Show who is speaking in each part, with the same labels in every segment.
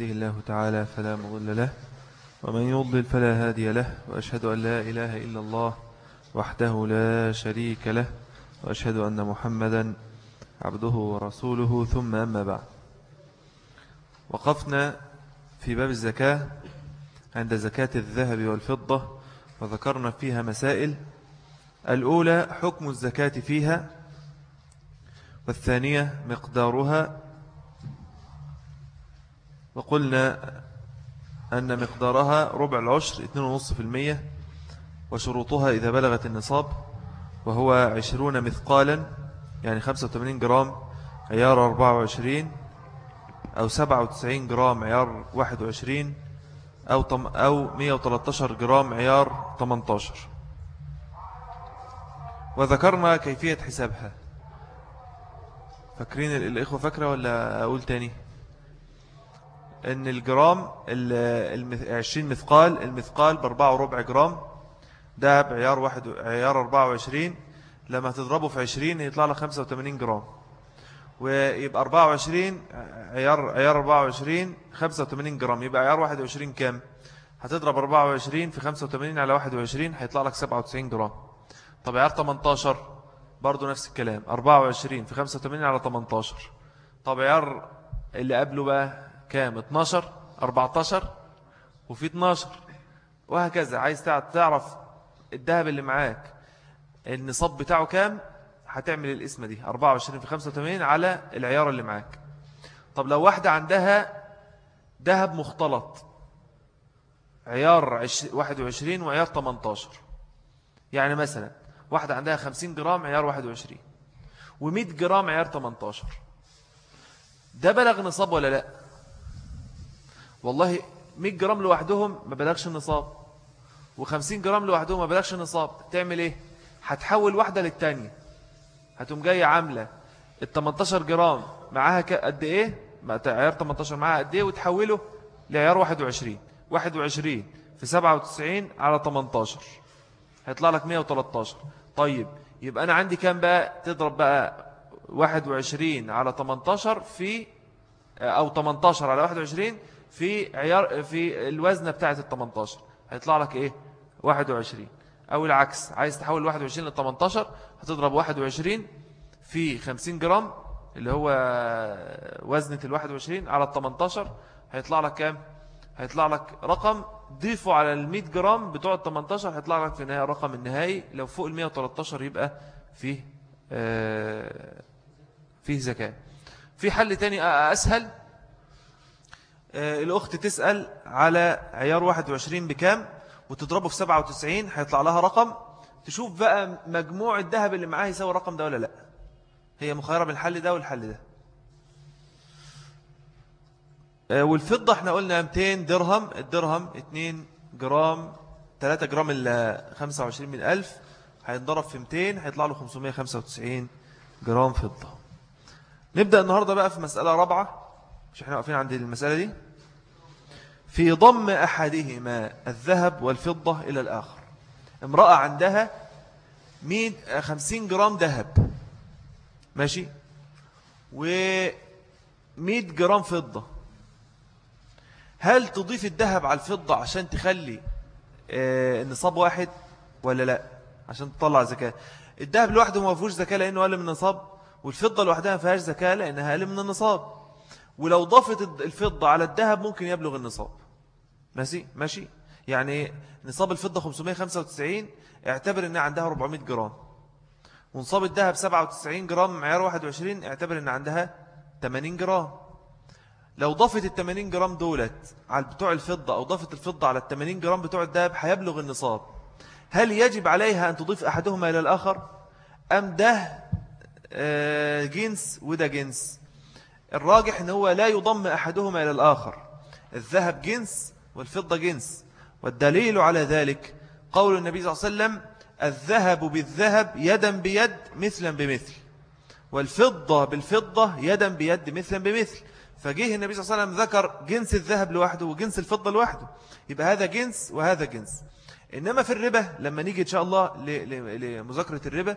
Speaker 1: يهده الله تعالى فلا مضل له ومن يضلل فلا هادي له وأشهد أن لا إله إلا الله وحده لا شريك له وأشهد أن محمدا عبده ورسوله ثم أما بعد. وقفنا في باب الزكاة عند زكاة الذهب والفضة وذكرنا فيها مسائل. الأولى حكم الزكاة فيها والثانية مقدارها وقلنا أن مقدارها ربع العشر 2.5% وشروطها إذا بلغت النصاب وهو 20 مثقالا يعني 85 جرام عيار 24 أو 97 جرام عيار 21 أو, أو 113 جرام عيار 18 وذكرنا كيفية حسابها. فاكرين الإخوة فاكرة ولا أقول تاني؟ إن الجرام العشرين مثقال المثقال بأربعة وربع جرام دهب عيار واحد عيار أربعة وعشرين. لما تضربه في عشرين يطلع لك خمسة وثمانين جرام. ويبقى أربعة وعشرين عيار عيار أربعة وعشرين خمسة وثمانين جرام. يبقى عيار واحد وعشرين كام؟ هتضرب أربعة وعشرين في خمسة وثمانين على واحد وعشرين هيطلع لك سبعة وتسعين جرام. طب عيار تمنتاشر برضو نفس الكلام. أربعة وعشرين في خمسة وثمانين على تمنتاشر. طب عيار اللي قبله بقى؟ كام؟ 12 14 وفي 12 وهكذا. عايز تعرف الذهب اللي معاك النصاب بتاعه كام؟ هتعمل الاسم دي 24 في 85 على العيار اللي معاك. طب لو واحدة عندها ذهب مختلط عيار 21 وعيار 18 يعني مثلا واحدة عندها 50 جرام عيار 21 و100 جرام عيار 18 ده بلغ نصاب ولا لا؟ والله 100 جرام لوحدهم ما بلغش النصاب. و50 جرام لوحدهم ما بلغش النصاب. تعمل إيه؟ هتحول واحدة للتانية. هتقوم جاية عاملة ال 18 جرام معاها قد إيه؟ عيار 18 معاها قد إيه؟ وتحوله لعيار 21 21 في 97 على 18 هيطلع لك 113 طيب يبقى أنا عندي كام بقى؟ تضرب بقى 21 على 18 في أو 18 على 21 في عيار في الوزنة بتاعة ال 18 هيطلع لك إيه؟ 21 أو العكس عايز تحول 21 ل 18 هتضرب 21 في 50 جرام اللي هو وزنة ال 21 على ال 18 هيطلع لك كام؟ هيطلع لك رقم ضيفه على ال 100 جرام بتوع ال 18 هيطلع لك في النهاية الرقم النهائي. لو فوق ال 113 يبقى فيه آه فيه زكاة. في حل تاني أسهل. الأخت تسأل على عيار 21 بكام وتضربه في 97 هيطلع لها رقم. تشوف بقى مجموع الذهب اللي معاه يساوي الرقم ده ولا لا. هي مخيرة من الحل ده والحل ده. آه، والفضة إحنا قلنا 200 درهم. الدرهم 2 جرام 3 جرام إلا 25 من ألف هينضرب في 200 هيطلع له 595 جرام فضة. نبدأ النهاردة بقى في مسألة رابعة. مش إحنا واقفين عند المسألة دي؟ في ضم أحدهما الذهب والفضة إلى الآخر. امرأة عندها 50 جرام ذهب. ماشي؟ و 100 جرام فضة. هل تضيف الذهب على الفضة عشان تخلي آه، النصاب واحد ولا لا؟ عشان تطلع زكاة. الذهب لوحده ما فيهوش زكاة لأنه أقل من النصاب والفضة لوحدها ما فيهاش زكاة لأنها أقل من النصاب. ولو ضافت الفضة على الذهب ممكن يبلغ النصاب. ماشي؟ ماشي. يعني نصاب الفضة 595 اعتبر إن عندها 400 جرام. ونصاب الذهب 97 جرام عيار 21 اعتبر إن عندها 80 جرام. لو ضافت ال 80 جرام دولت على بتوع الفضة أو ضافت الفضة على ال 80 جرام بتوع الذهب هيبلغ النصاب. هل يجب عليها أن تضيف أحدهما إلى الآخر؟ أم ده آه، جنس وده جنس؟ الراجح إن هو لا يضم أحدهما إلى الآخر. الذهب جنس والفضة جنس. والدليل على ذلك قول النبي صلى الله عليه وسلم الذهب بالذهب يدا بيد مثلا بمثل والفضة بالفضة يدا بيد مثلا بمثل. فجيه النبي صلى الله عليه وسلم ذكر جنس الذهب لوحده وجنس الفضة لوحده. يبقى هذا جنس وهذا جنس. إنما في الربا لما نيجي إن شاء الله لمذاكرة الربا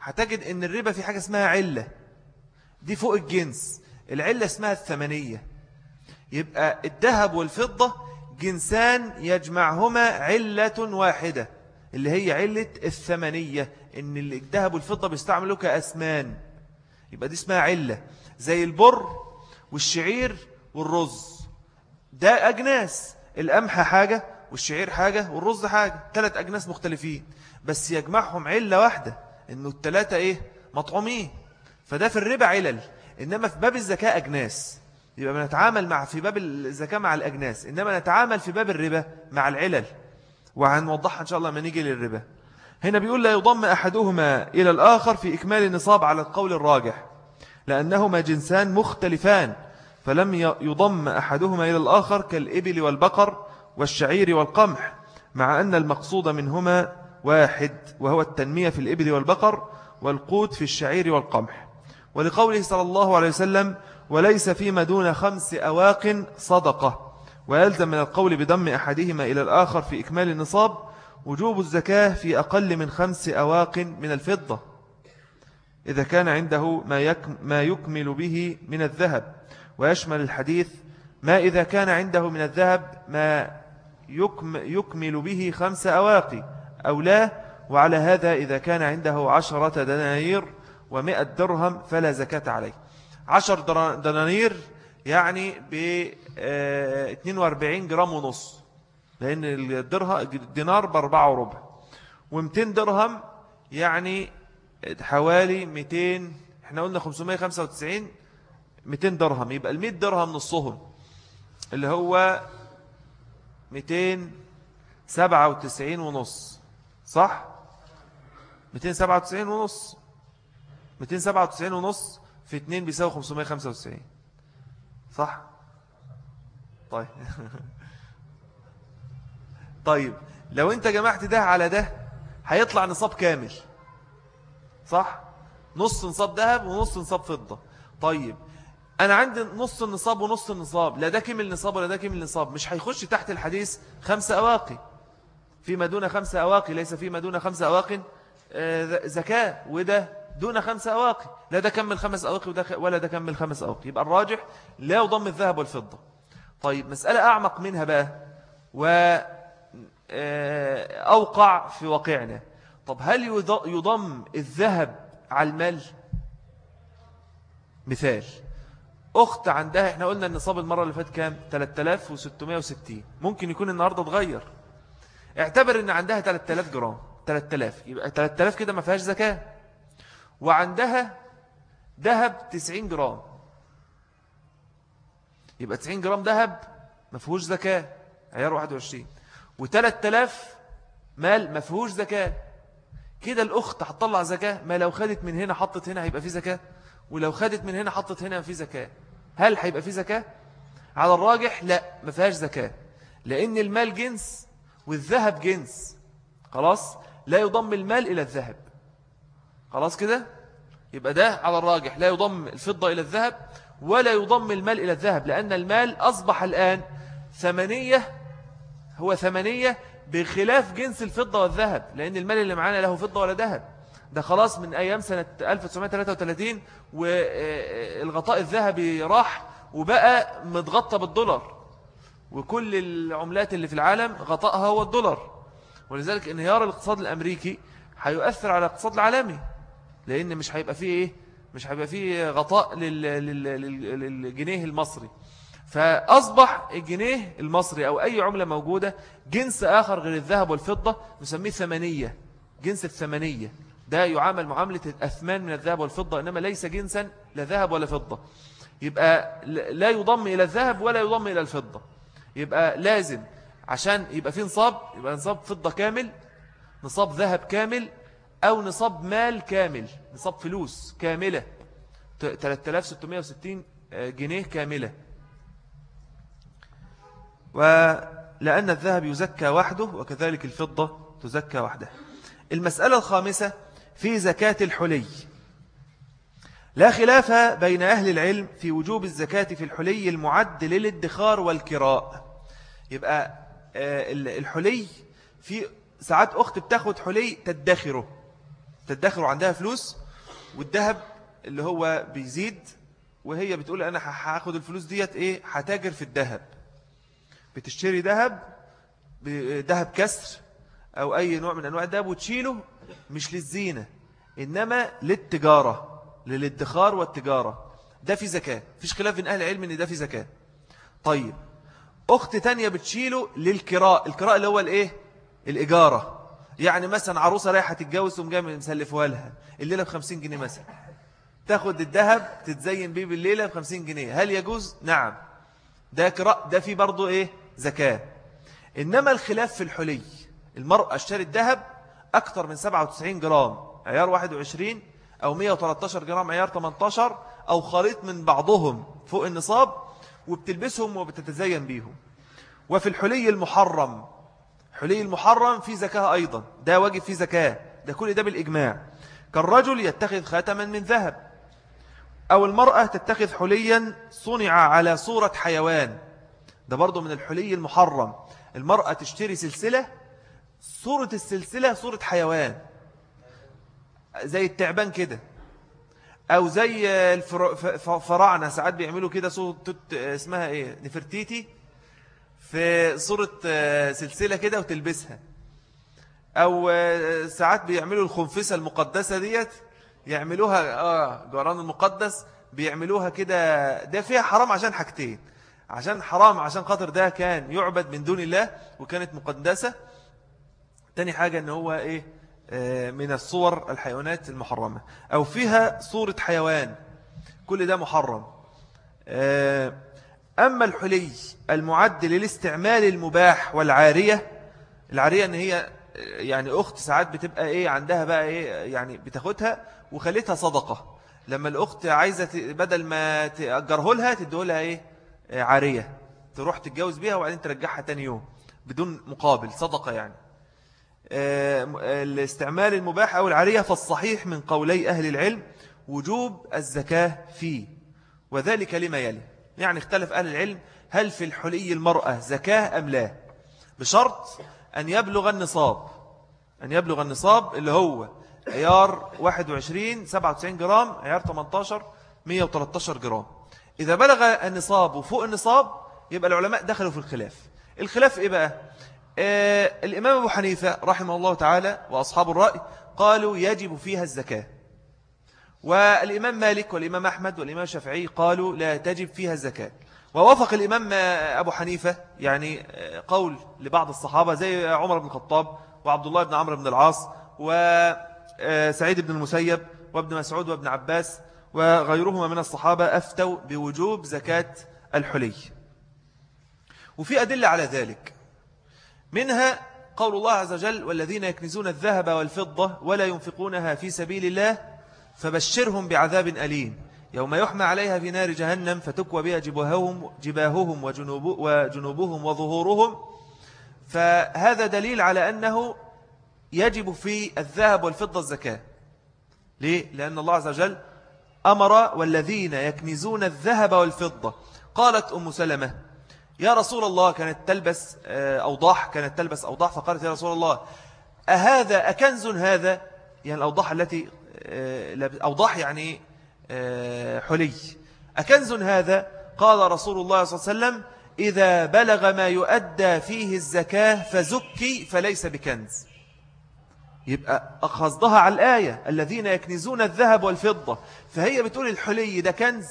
Speaker 1: هتجد إن الربا في حاجة اسمها علة. دي فوق الجنس. العلة اسمها الثمنية. يبقى الذهب والفضة جنسان يجمعهما علة واحدة اللي هي علة الثمنية إن الذهب والفضة بيستعملوا كأسمان. يبقى دي اسمها علة زي البر والشعير والرز. ده أجناس القمح حاجة والشعير حاجة والرز حاجة ثلاث أجناس مختلفين. بس يجمعهم علة واحدة إنه الثلاثة إيه؟ مطعومين. فده في الربا علل. إنما في باب الزكاة أجناس. يبقى بنتعامل مع في باب الزكاة مع الأجناس. إنما نتعامل في باب الربا مع العلل. وهنوضحها إن شاء الله لما نيجي للربا. هنا بيقول لا يضم أحدهما إلى الآخر في إكمال النصاب على القول الراجح لأنهما جنسان مختلفان فلم يضم أحدهما إلى الآخر كالإبل والبقر والشعير والقمح مع أن المقصود منهما واحد وهو التنمية في الإبل والبقر والقوت في الشعير والقمح. ولقوله صلى الله عليه وسلم وليس فيما دون خمس أواق صدقة. ويلزم من القول بضم أحدهما إلى الآخر في إكمال النصاب وجوب الزكاة في أقل من خمس أواق من الفضة. إذا كان عنده ما يكمل به من الذهب. ويشمل الحديث ما إذا كان عنده من الذهب ما يكمل به خمس أواقي أو لا؟ وعلى هذا إذا كان عنده عشرة دنانير ومئة درهم فلا زكاة عليه. عشر دنانير يعني ب 42 آه، جرام ونص. لأن الدينار بأربعة وربع. و200 درهم يعني حوالي 200 إحنا قلنا 595 200 درهم. يبقى ال 100 درهم نصهم اللي هو 297 ونص. صح؟ 297 ونص. 297 ونص في 2 بيساوي 595 صح؟ طيب. طيب لو انت جمعت ده على ده هيطلع نصاب كامل. صح؟ نص نصاب ذهب ونص نصاب فضة. طيب أنا عندي نص النصاب ونص النصاب لا ده كمل نصاب ولا ده كمل نصاب مش هيخش تحت الحديث خمسة أواقي. فيما دون خمسة أواقي ليس فيما دون خمسة أواقي آه، زكاة وده دون خمسة أواقي. لا ده كمل خمس أواقي ولا ده كمل خمس أواقي. يبقى الراجح لا يضم الذهب والفضة. طيب مسألة أعمق منها بقى وأوقع آه، في واقعنا. طب هل يضم الذهب على المال؟ مثال. أخت عندها إحنا قلنا النصاب المرة اللي فات كام؟ 3660 ممكن يكون النهاردة اتغير. اعتبر إن عندها 3000 جرام. 3000 يبقى 3000 كده ما فيهاش زكاة. وعندها ذهب 90 جرام. يبقى 90 جرام ذهب ما فيهوش زكاة عيار 21 و3000 مال ما فيهوش زكاة. كده الأخت هتطلع زكاة ما لو خدت من هنا حطت هنا هيبقى في زكاة ولو خدت من هنا حطت هنا في زكاة. هل هيبقى في زكاة؟ على الراجح لا ما فيهاش زكاة. لأن المال جنس والذهب جنس. خلاص؟ لا يضم المال إلى الذهب. خلاص كده؟ يبقى ده على الراجح لا يضم الفضة إلى الذهب ولا يضم المال إلى الذهب لأن المال أصبح الآن ثمنية هو ثمنية بخلاف جنس الفضة والذهب لأن المال اللي معانا له فضة ولا ذهب. ده خلاص من أيام سنة 1933 والغطاء الذهبي راح وبقى متغطى بالدولار. وكل العملات اللي في العالم غطائها هو الدولار. ولذلك انهيار الاقتصاد الأمريكي هيؤثر على الاقتصاد العالمي. لأن مش هيبقى فيه إيه؟ مش هيبقى فيه غطاء للجنيه المصري. فأصبح الجنيه المصري أو أي عملة موجودة جنس آخر غير الذهب والفضة نسميه ثمنية جنس الثمنية ده يعامل معاملة الأثمان من الذهب والفضة إنما ليس جنسا لا ذهب ولا فضة. يبقى لا يضم إلى الذهب ولا يضم إلى الفضة. يبقى لازم عشان يبقى في نصاب يبقى نصاب فضة كامل نصاب ذهب كامل أو نصاب مال كامل نصاب فلوس كاملة 3660 جنيه كاملة. ولأن الذهب يزكى وحده وكذلك الفضة تزكى وحدها المسألة الخامسة في زكاة الحلي. لا خلاف بين أهل العلم في وجوب الزكاة في الحلي المعد للادخار والكراء. يبقى آه، الحلي في ساعات أخت بتاخد حلي تدخره. تدخره عندها فلوس والذهب اللي هو بيزيد وهي بتقول أنا هاخد الفلوس ديت إيه؟ هتاجر في الذهب. بتشتري ذهب ذهب كسر أو أي نوع من أنواع الذهب وتشيله مش للزينة إنما للتجارة للادخار والتجارة. ده في زكاة. فيش خلاف بين أهل العلم إن ده في زكاة. طيب أخت تانية بتشيله للكراء الكراء اللي هو الإيه؟ الإجارة. يعني مثلا عروسة رايحة تتجوز ثم جاي مسلفوها لها. الليلة بخمسين جنيه مثلا. تاخد الذهب تتزين بيه بالليلة بخمسين جنيه. هل يجوز؟ نعم. ده كراء ده في برضو إيه؟ زكاة. إنما الخلاف في الحلي. المرأة اشترت ذهب أكثر من 97 جرام. عيار 21 أو 113 جرام عيار 18 أو خليط من بعضهم فوق النصاب وبتلبسهم وبتتزين بيهم. وفي الحلي المحرم. حلي المحرم في زكاة أيضا. ده واجب في زكاة. ده كل ده بالإجماع. كالرجل يتخذ خاتما من ذهب. أو المرأة تتخذ حليا صنع على صورة حيوان. ده برضو من الحلي المحرم. المرأة تشتري سلسلة صورة السلسلة صورة حيوان. زي التعبان كده. أو زي الفراعنة ساعات بيعملوا كده صورة اسمها إيه؟ نفرتيتي. في صورة سلسلة كده وتلبسها. أو ساعات بيعملوا الخنفسة المقدسة ديت يعملوها آه جوران المقدس بيعملوها كده. ده فيها حرام عشان حاجتين. عشان حرام عشان خاطر ده كان يعبد من دون الله وكانت مقدسة. تاني حاجة إن هو إيه آه، من الصور الحيوانات المحرمة. أو فيها صورة حيوان. كل ده محرم. أما الحلي المعد للاستعمال المباح والعارية العارية إن هي يعني أخت ساعات بتبقى إيه عندها بقى إيه يعني بتاخدها وخليتها صدقة. لما الأخت عايزة بدل ما تأجره لها تديه لها إيه عارية. تروح تتجوز بيها وبعدين ترجعها تاني يوم بدون مقابل صدقة يعني. آه، الاستعمال المباح أو العارية فالصحيح من قولي أهل العلم وجوب الزكاة فيه وذلك لما يلي. يعني اختلف أهل العلم هل في الحلي المرأة زكاة أم لا؟ بشرط أن يبلغ النصاب أن يبلغ النصاب اللي هو عيار 21 97 جرام عيار 18 113 جرام. إذا بلغ النصاب وفوق النصاب يبقى العلماء دخلوا في الخلاف. الخلاف إيه بقى؟ آه الإمام أبو حنيفة رحمه الله تعالى وأصحاب الرأي قالوا يجب فيها الزكاة. والإمام مالك والإمام أحمد والإمام الشافعي قالوا لا تجب فيها الزكاة. ووافق الإمام أبو حنيفة يعني آه، قول لبعض الصحابة زي عمر بن الخطاب وعبد الله بن عمرو بن العاص وسعيد آه، بن المسيب وابن مسعود وابن عباس وغيرهما من الصحابة أفتوا بوجوب زكاة الحلي. وفي أدلة على ذلك. منها قول الله عز وجل والذين يكنزون الذهب والفضة ولا ينفقونها في سبيل الله فبشرهم بعذاب أليم. يوم يحمى عليها في نار جهنم فتكوى بها جباههم, جباههم وجنوب وجنوبهم وظهورهم. فهذا دليل على أنه يجب في الذهب والفضة الزكاة. ليه؟ لأن الله عز وجل أمر والذين يكنزون الذهب والفضة. قالت أم سلمة يا رسول الله كانت تلبس آه، أوضاح كانت تلبس أوضاح؟ فقالت يا رسول الله أهذا أكنز هذا؟ يعني الأوضاح التي آه، أوضاح يعني آه، حلي. أكنز هذا؟ قال رسول الله صلى الله عليه وسلم إذا بلغ ما يؤدى فيه الزكاة فزكي فليس بكنز. يبقى قصدها على الآية الذين يكنزون الذهب والفضة. فهي بتقول الحلي ده كنز.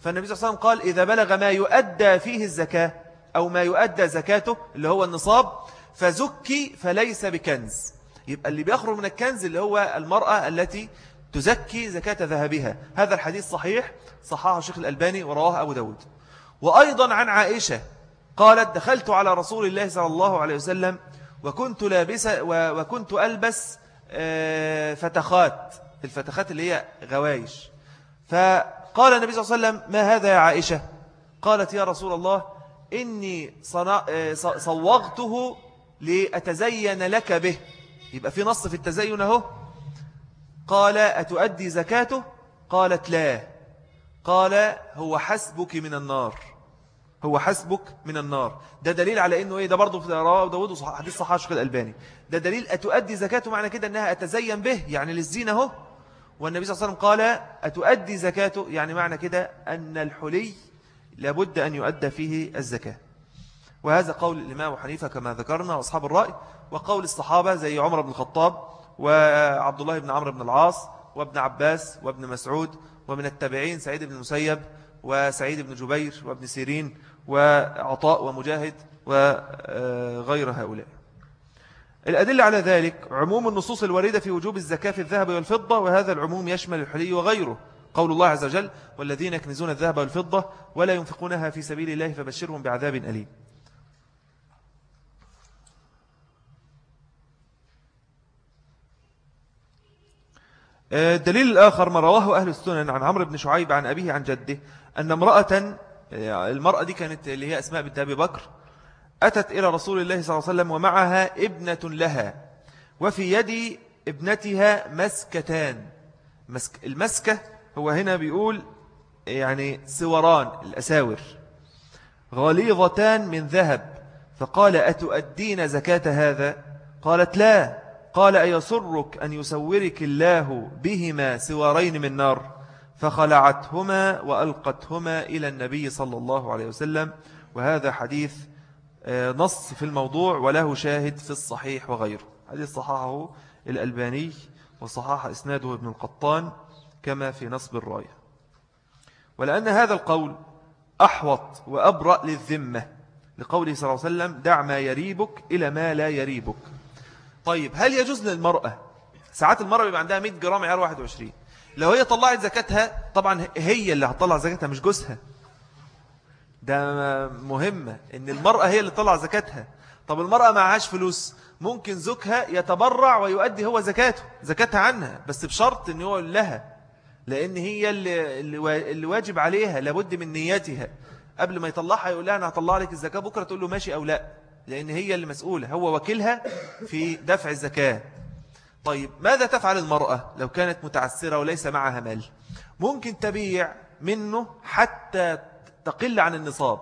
Speaker 1: فالنبي صلى الله عليه وسلم قال إذا بلغ ما يؤدى فيه الزكاة أو ما يؤدى زكاته اللي هو النصاب فزكي فليس بكنز. يبقى اللي بيخرج من الكنز اللي هو المرأة التي تزكي زكاة ذهبها. هذا الحديث صحيح صححه الشيخ الألباني ورواه أبو داود. وأيضا عن عائشة قالت دخلت على رسول الله صلى الله عليه وسلم وكنت لابس وكنت ألبس آه، فتخات الفتخات اللي هي غوايش. فقال النبي صلى الله عليه وسلم ما هذا يا عائشة؟ قالت يا رسول الله إني آه، صوغته لأتزين لك به. يبقى في نص في التزين اهو. قال أتؤدي زكاته؟ قالت لا. قال هو حسبك من النار. هو حسبك من النار. ده دليل على إنه إيه؟ ده برضه في رواه داود حديث صحيح الشيخ الألباني. ده دليل أتؤدي زكاته؟ معنى كده إنها أتزين به يعني للزينة أهو. والنبي صلى الله عليه وسلم قال أتؤدي زكاته؟ يعني معنى كده أن الحلي لابد أن يؤدى فيه الزكاة. وهذا قول الإمام حنيفة كما ذكرنا وأصحاب الرأي وقول الصحابة زي عمر بن الخطاب وعبد الله بن عمرو بن العاص وابن عباس وابن مسعود ومن التابعين سعيد بن المسيب وسعيد بن جبير وابن سيرين وعطاء ومجاهد وغير هؤلاء. الأدلة على ذلك عموم النصوص الواردة في وجوب الزكاة في الذهب والفضة وهذا العموم يشمل الحلي وغيره. قول الله عز وجل والذين يكنزون الذهب والفضة ولا ينفقونها في سبيل الله فبشرهم بعذاب أليم. الدليل الآخر ما رواه أهل السنن عن عمرو بن شعيب عن أبيه عن جده أن امرأة المرأة دي كانت اللي هي أسماء بنت أبي بكر أتت إلى رسول الله صلى الله عليه وسلم ومعها ابنة لها وفي يد ابنتها مسكتان. مسك المسكة هو هنا بيقول يعني سوران الأساور. غليظتان من ذهب. فقال أتؤدين زكاة هذا؟ قالت لا. قال أيسرك أن يسورك الله بهما سوارين من نار؟ فخلعتهما وألقتهما إلى النبي صلى الله عليه وسلم. وهذا حديث آه، نص في الموضوع وله شاهد في الصحيح وغيره. حديث صححه الألباني وصحح إسناده ابن القطان كما في نصب الراية. ولأن هذا القول أحوط وأبرأ للذمة لقوله صلى الله عليه وسلم دع ما يريبك إلى ما لا يريبك. طيب هل يجوز للمرأة ساعات المرأة بيبقى عندها 100 جرام عيار 21 لو هي طلعت زكاتها طبعا هي اللي هتطلع زكاتها مش جوزها. ده مهمة إن المرأة هي اللي تطلع زكاتها. طب المرأة معهاش فلوس ممكن زوجها يتبرع ويؤدي هو زكاته زكاتها عنها بس بشرط إن هو لها لأن هي اللي, اللي واجب عليها لابد من نيتها قبل ما يطلعها يقول لها أنا هطلع لك الزكاة بكرة تقول له ماشي أو لا. لأن هي اللي مسؤولة هو وكيلها في دفع الزكاة. طيب ماذا تفعل المرأة لو كانت متعسرة وليس معها مال؟ ممكن تبيع منه حتى تقل عن النصاب.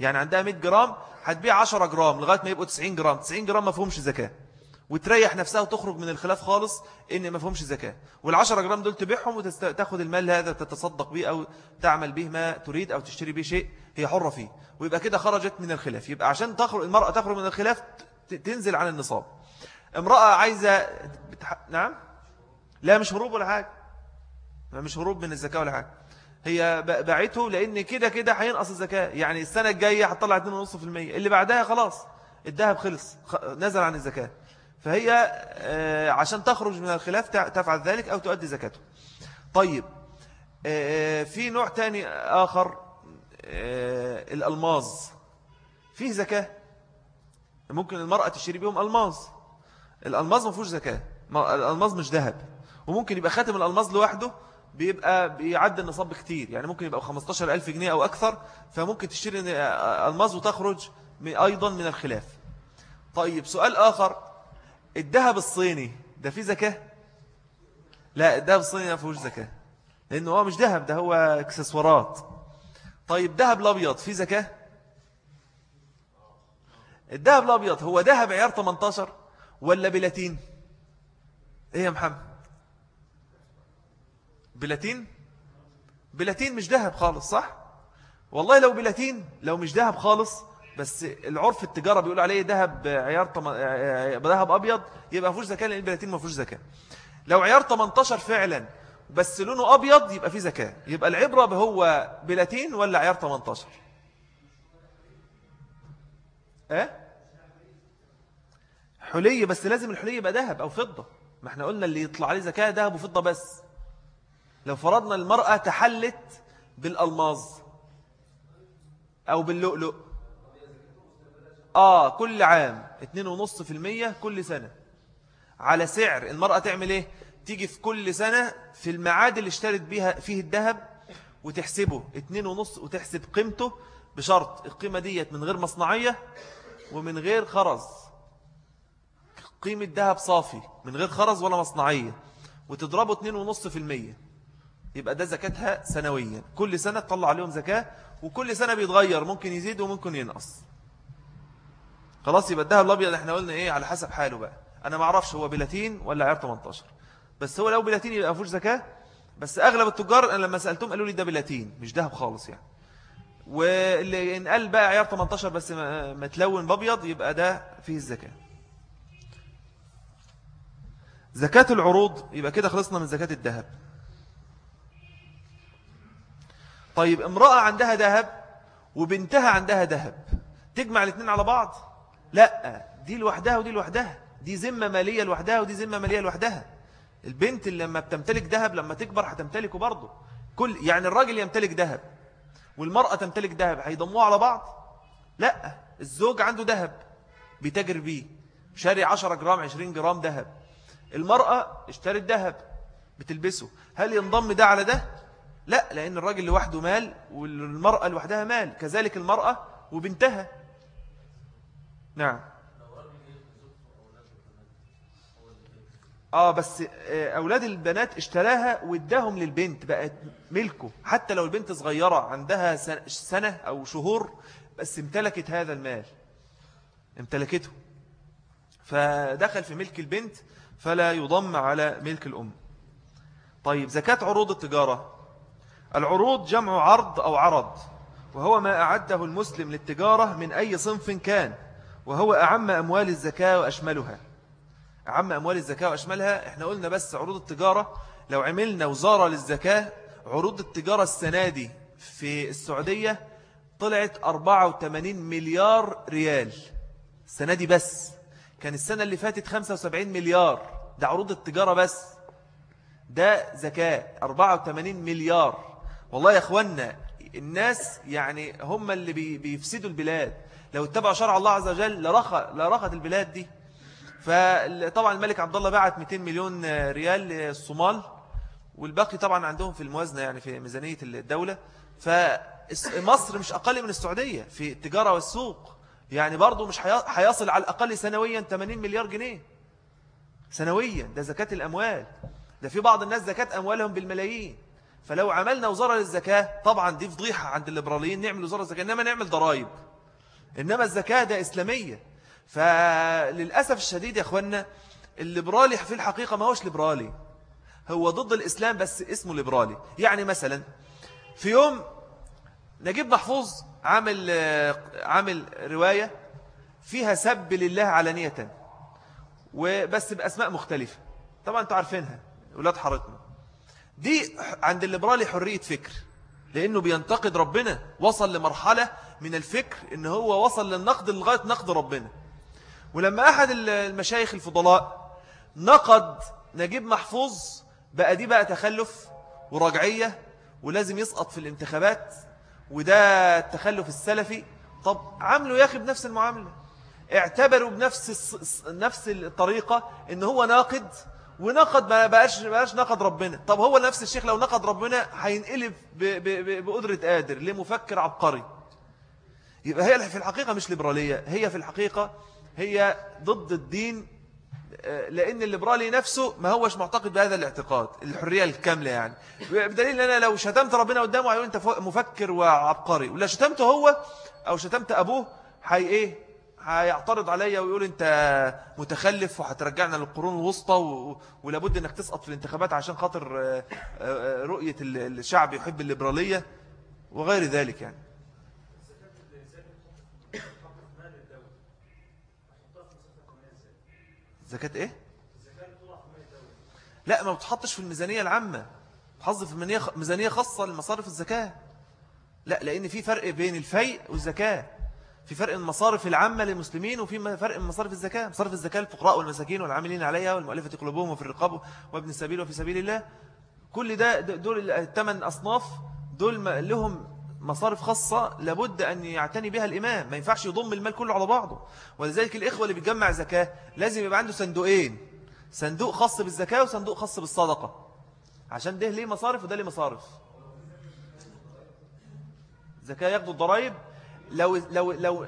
Speaker 1: يعني عندها 100 جرام هتبيع 10 جرام لغاية ما يبقوا 90 جرام. 90 جرام ما فهمش زكاة. وتريح نفسها وتخرج من الخلاف خالص إن ما فهمش زكاة وال10 جرام دول تبيعهم وتاخد المال هذا تتصدق به أو تعمل به ما تريد أو تشتري به شيء هي حرة فيه. ويبقى كده خرجت من الخلاف. يبقى عشان تخرج المرأة تخرج من الخلاف تنزل عن النصاب. امرأة عايزة بتح... نعم؟ لا مش هروب ولا حاجة. مش هروب من الزكاة ولا حاجة. هي باعته لأن كده كده هينقص الزكاة. يعني السنة الجاية هتطلع 2.5% اللي بعدها خلاص الذهب خلص نزل عن الزكاة. فهي آه، عشان تخرج من الخلاف تفعل ذلك أو تؤدي زكاته. طيب آه، في نوع تاني آخر آه، الألماظ. فيه زكاة. ممكن المرأة تشتري بهم ألماظ. الألماظ ما فيهوش زكاة. الألماظ مش ذهب. وممكن يبقى خاتم الألماظ لوحده بيبقى بيعد النصاب بكتير. يعني ممكن يبقى 15 ألف جنيه أو أكثر فممكن تشتري ألماظ وتخرج أيضا من الخلاف. طيب سؤال آخر. الذهب الصيني ده فيه زكاة؟ لا الذهب الصيني ما فيهوش زكاة لأنه هو مش ذهب ده هو إكسسوارات. طيب ذهب الأبيض فيه زكاة؟ الذهب الأبيض هو ذهب عيار 18 ولا بلاتين؟ إيه يا محمد؟ بلاتين؟ بلاتين مش ذهب خالص صح؟ والله لو بلاتين لو مش ذهب خالص بس العرف التجارة بيقول عليه ذهب عيار طم... أبيض يبقى فيهوش زكاة لأن البلاتين ما فيهوش زكاة. لو عيار 18 فعلا بس لونه أبيض يبقى فيه زكاة. يبقى العبرة هو بلاتين ولا عيار 18 إيه حلي بس لازم الحلي يبقى ذهب أو فضة. ما إحنا قلنا اللي يطلع عليه زكاة ذهب وفضة بس. لو فرضنا المرأة تحلت بالألماظ أو باللؤلؤ آه كل عام 2.5% كل سنة. على سعر المرأة تعمل إيه؟ تيجي في كل سنة في المعاد اللي اشترت بيها فيه الذهب وتحسبه 2.5 وتحسب قيمته بشرط القيمة ديت من غير مصنعية ومن غير خرز. قيمة ذهب صافي من غير خرز ولا مصنعية وتضربه 2.5% يبقى ده زكاتها سنويا. كل سنة تطلع عليهم زكاة وكل سنة بيتغير ممكن يزيد وممكن ينقص. خلاص يبقى الذهب الأبيض إحنا قلنا إيه على حسب حاله بقى. أنا ما أعرفش هو بلاتين ولا عيار 18 بس هو لو بلاتين يبقى فوش زكاة. بس أغلب التجار أنا لما سألتهم قالوا لي ده بلاتين مش ذهب خالص يعني. واللي إن قال بقى عيار 18 بس متلون بابيض يبقى ده فيه الزكاة. زكاة العروض يبقى كده خلصنا من زكاة الذهب. طيب امرأة عندها ذهب وبنتها عندها ذهب تجمع الاثنين على بعض؟ لا دي لوحدها ودي لوحدها دي ذمة مالية لوحدها ودي ذمة مالية لوحدها. البنت اللي لما بتمتلك ذهب لما تكبر هتمتلكه برضه. كل يعني الراجل يمتلك ذهب والمرأة تمتلك ذهب هيضموه على بعض؟ لا الزوج عنده ذهب بيتاجر بيه شاري 10 جرام 20 جرام ذهب. المرأة اشترت ذهب بتلبسه. هل ينضم ده على ده؟ لا لأن الراجل لوحده مال والمرأة لوحدها مال. كذلك المرأة وبنتها. نعم. آه بس آه، أولاد البنات اشتراها واداهم للبنت بقت ملكه. حتى لو البنت صغيرة عندها سنة أو شهور بس امتلكت هذا المال. امتلكته. فدخل في ملك البنت فلا يضم على ملك الأم. طيب زكاة عروض التجارة. العروض جمع عرض أو عرض وهو ما أعده المسلم للتجارة من أي صنف كان. وهو أعم أموال الزكاة وأشملها. أعم أموال الزكاة وأشملها إحنا قلنا بس عروض التجارة. لو عملنا وزارة للزكاة عروض التجارة السنة دي في السعودية طلعت 84 مليار ريال. السنة دي بس. كان السنة اللي فاتت 75 مليار. ده عروض التجارة بس. ده زكاة 84 مليار. والله يا أخوانا الناس يعني هم اللي بيفسدوا البلاد. لو اتبعوا شرع الله عز وجل لرخت البلاد دي. فطبعا الملك عبد الله بعت 200 مليون ريال للصومال والباقي طبعا عندهم في الموازنة يعني في ميزانية الدولة. فمصر مش أقل من السعودية في التجارة والسوق. يعني برضو مش هيصل على الأقل سنويا 80 مليار جنيه. سنويا ده زكاة الأموال. ده في بعض الناس زكاة أموالهم بالملايين. فلو عملنا وزارة للزكاة طبعا دي فضيحة عند الليبراليين نعمل وزارة الزكاة إنما نعمل ضرائب. إنما الزكاة ده إسلامية. فللأسف الشديد يا أخوانا الليبرالي في الحقيقة ما هوش ليبرالي. هو ضد الإسلام بس اسمه ليبرالي. يعني مثلا في يوم نجيب محفوظ عامل عامل رواية فيها سب لله علانية وبس بأسماء مختلفة. طبعا أنتوا عارفينها ولاد حارتنا. دي عند الليبرالي حرية فكر. لأنه بينتقد ربنا. وصل لمرحلة من الفكر إن هو وصل للنقد لغاية نقد ربنا. ولما أحد المشايخ الفضلاء نقد نجيب محفوظ بقى دي بقى تخلف ورجعية ولازم يسقط في الانتخابات وده التخلف السلفي. طب عملوا يا أخي بنفس المعاملة. اعتبروا بنفس نفس الطريقة إن هو ناقد ونقد ما بقاش, بقاش نقد ربنا. طب هو نفس الشيخ لو نقد ربنا هينقلب بقدرة قادر لمفكر عبقري. يبقى هي في الحقيقة مش ليبرالية هي في الحقيقة هي ضد الدين آه، لأن الليبرالي نفسه ما هوش معتقد بهذا الاعتقاد الحرية الكاملة يعني. بدليل أن أنا لو شتمت ربنا قدامه هيقول أنت مفكر وعبقري. ولا شتمته هو أو شتمت أبوه هي إيه؟ هيعترض عليا ويقول أنت متخلف وهترجعنا للقرون الوسطى ولابد أنك تسقط في الانتخابات عشان خاطر آه، آه، رؤية الشعب يحب الليبرالية وغير ذلك يعني. زكاة إيه؟ لا ما بتحطش في الميزانية العامة. بتحط في ميزانية خاصة لمصارف الزكاة. لا لأن في فرق بين الفيء والزكاة. في فرق المصارف العامة للمسلمين وفي فرق مصارف الزكاة. مصارف الزكاة الفقراء والمساكين والعاملين عليها والمؤلفة قلوبهم وفي الرقاب وابن السبيل وفي سبيل الله. كل ده دول الثمان أصناف دول لهم مصارف خاصة لابد أن يعتني بها الإمام. ما ينفعش يضم المال كله على بعضه. ولذلك الإخوة اللي بيجمع زكاة لازم يبقى عنده صندوقين. صندوق خاص بالزكاة وصندوق خاص بالصدقة. عشان ده ليه مصارف وده ليه مصارف. زكاة ياخدوا الضرائب لو, لو, لو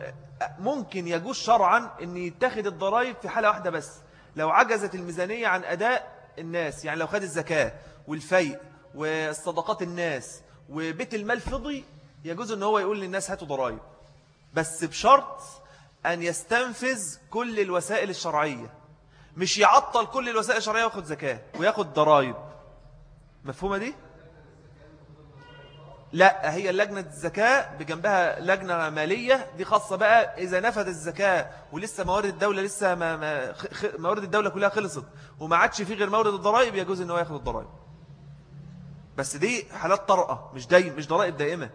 Speaker 1: ممكن يجوز شرعا أن يتخذ الضرائب في حالة واحدة بس. لو عجزت الميزانية عن أداء الناس يعني لو خد الزكاة والفيء والصدقات الناس وبيت المال فضي يجوز أن هو يقول للناس هاتوا ضرائب. بس بشرط أن يستنفذ كل الوسائل الشرعية. مش يعطل كل الوسائل الشرعية وياخد زكاة وياخد ضرائب. مفهومة دي؟ لا هي لجنة الزكاة بجنبها لجنة مالية. دي خاصة بقى إذا نفذ الزكاة ولسه موارد الدولة لسه ما ما موارد الدولة كلها خلصت وما عادش فيه غير مورد الضرائب يجوز إنه ياخد الضرائب. بس دي حالات طرقة مش دايم مش ضرائب دائمة.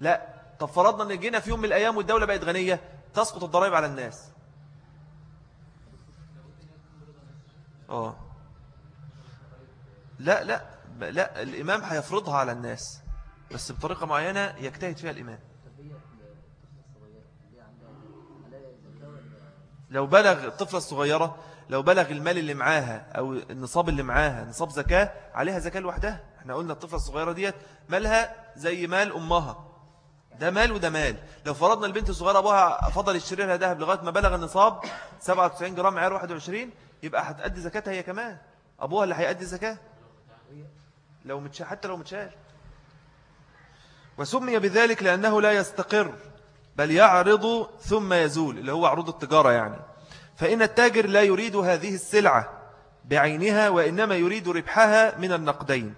Speaker 1: لا طب فرضنا إن جينا في يوم من الأيام والدولة بقت غنية تسقط الضرائب على الناس. آه. لا لا لا الإمام هيفرضها على الناس. بس بطريقة معينة يجتهد فيها الإمام لو بلغ الطفلة الصغيرة لو بلغ المال اللي معاها أو النصاب اللي معاها نصاب زكاة عليها زكاة لوحدها. إحنا قلنا الطفلة الصغيرة ديت مالها زي مال أمها. ده مال وده مال. لو فرضنا البنت الصغيرة أبوها فضل يشتري لها ذهب لغاية ما بلغ النصاب 97 جرام معيار 21 يبقى هتأدي زكاتها هي كمان. أبوها اللي هيأدي زكاة. لو متش... حتى لو متشال. وسمي بذلك لأنه لا يستقر بل يعرض ثم يزول اللي هو عروض التجارة يعني. فإن التاجر لا يريد هذه السلعة بعينها وإنما يريد ربحها من النقدين.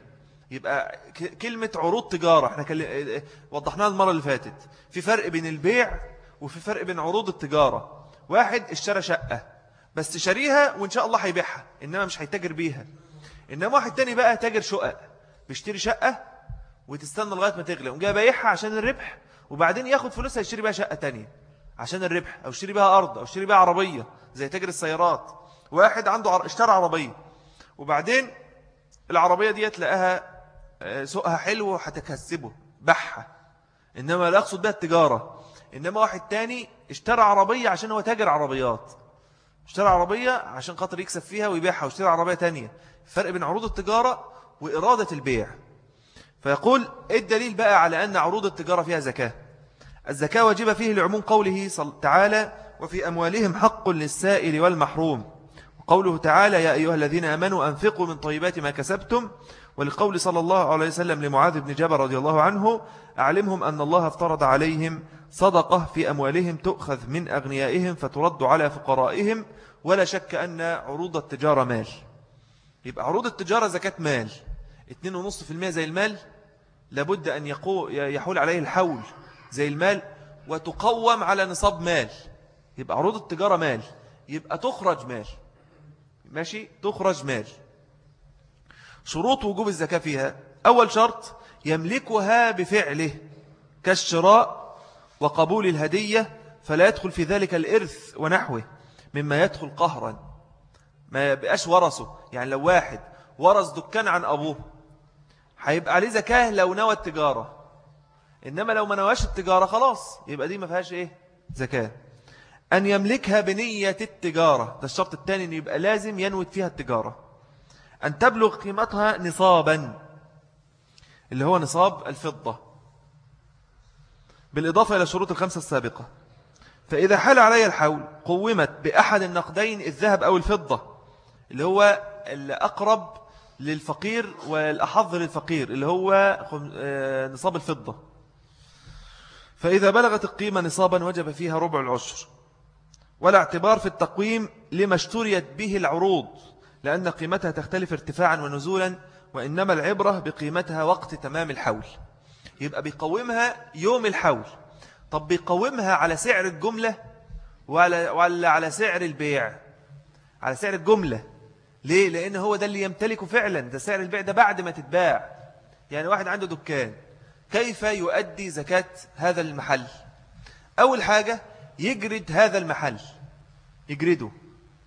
Speaker 1: يبقى كلمة عروض تجارة إحنا. وضحناها المرة اللي فاتت. في فرق بين البيع وفي فرق بين عروض التجارة. واحد اشترى شقة بس شاريها وإن شاء الله هيبيعها إنما مش هيتاجر بيها. إنما واحد تاني بقى تاجر شقق بيشتري شقة وتستنى لغاية ما تغلى وجاء بايعها عشان الربح وبعدين ياخد فلوسها يشتري بها شقة تانية عشان الربح أو يشتري بها أرض أو يشتري بها عربية زي تاجر السيارات. واحد عنده اشترى عربية وبعدين العربية دي تلاقيها آه، سوقها حلو وهتكسبه بحها إنما لا أقصد بها التجارة إنما واحد تاني اشترى عربية عشان هو تاجر عربيات. اشترى عربية عشان خاطر يكسب فيها ويبيعها واشتري عربية تانية. فرق بين عروض التجارة وإرادة البيع. فيقول إيه الدليل بقى على أن عروض التجارة فيها زكاة؟ الزكاة واجبة فيه لعموم قوله تعالى وفي أموالهم حق للسائل والمحروم. وقوله تعالى يا أيها الذين أمنوا أنفقوا من طيبات ما كسبتم. ولقول صلى الله عليه وسلم لمعاذ بن جبل رضي الله عنه أعلمهم أن الله افترض عليهم صدقة في أموالهم تؤخذ من أغنيائهم فترد على فقرائهم. ولا شك أن عروض التجارة مال. يبقى عروض التجارة زكاة مال. 2.5% زي المال لابد أن يحول عليه الحول زي المال وتقوم على نصاب مال. يبقى عروض التجارة مال يبقى تخرج مال. ماشي؟ تخرج مال. شروط وجوب الزكاة فيها. أول شرط يملكها بفعله كالشراء وقبول الهدية فلا يدخل في ذلك الإرث ونحوه مما يدخل قهرا. ما يبقاش ورثه. يعني لو واحد ورث دكان عن أبوه هيبقى عليه زكاة لو نوى التجارة. إنما لو ما نواش التجارة خلاص يبقى دي ما فيهاش إيه؟ زكاة. أن يملكها بنية التجارة. ده الشرط الثاني أن يبقى لازم ينوت فيها التجارة. أن تبلغ قيمتها نصابا. اللي هو نصاب الفضة. بالإضافة إلى شروط الخمسة السابقة. فإذا حال علي الحول قومت بأحد النقدين الذهب أو الفضة اللي هو الأقرب للفقير والأحظ للفقير اللي هو آه، نصاب الفضة. فإذا بلغت القيمة نصابا وجب فيها ربع العشر. ولا اعتبار في التقويم لما اشتريت به العروض لأن قيمتها تختلف ارتفاعا ونزولا وإنما العبرة بقيمتها وقت تمام الحول. يبقى بيقومها يوم الحول. طب بيقومها على سعر الجملة ولا على سعر البيع؟ على سعر الجملة. ليه؟ لأن هو ده اللي يمتلكه فعلا. ده سعر البيع ده بعد ما تتباع. يعني واحد عنده دكان. كيف يؤدي زكاة هذا المحل؟ أول حاجة يجرد هذا المحل. يجرده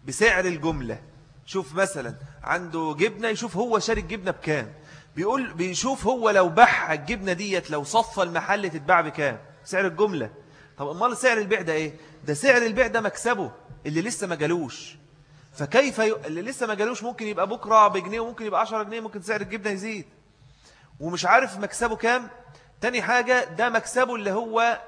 Speaker 1: بسعر الجملة. شوف مثلا عنده جبنة يشوف هو شاري الجبنة بكام. بيقول بيشوف هو لو بح الجبنة ديت لو صفى المحل تتباع بكام؟ سعر الجملة. طب أمال سعر البيع ده إيه؟ ده سعر البيع ده مكسبه اللي لسه ما جالوش. فكيف ي... اللي لسه ما جالوش ممكن يبقى بكرة بجنيه وممكن يبقى 10 جنيه ممكن سعر الجبنة يزيد. ومش عارف مكسبه كام. تاني حاجة ده مكسبه اللي هو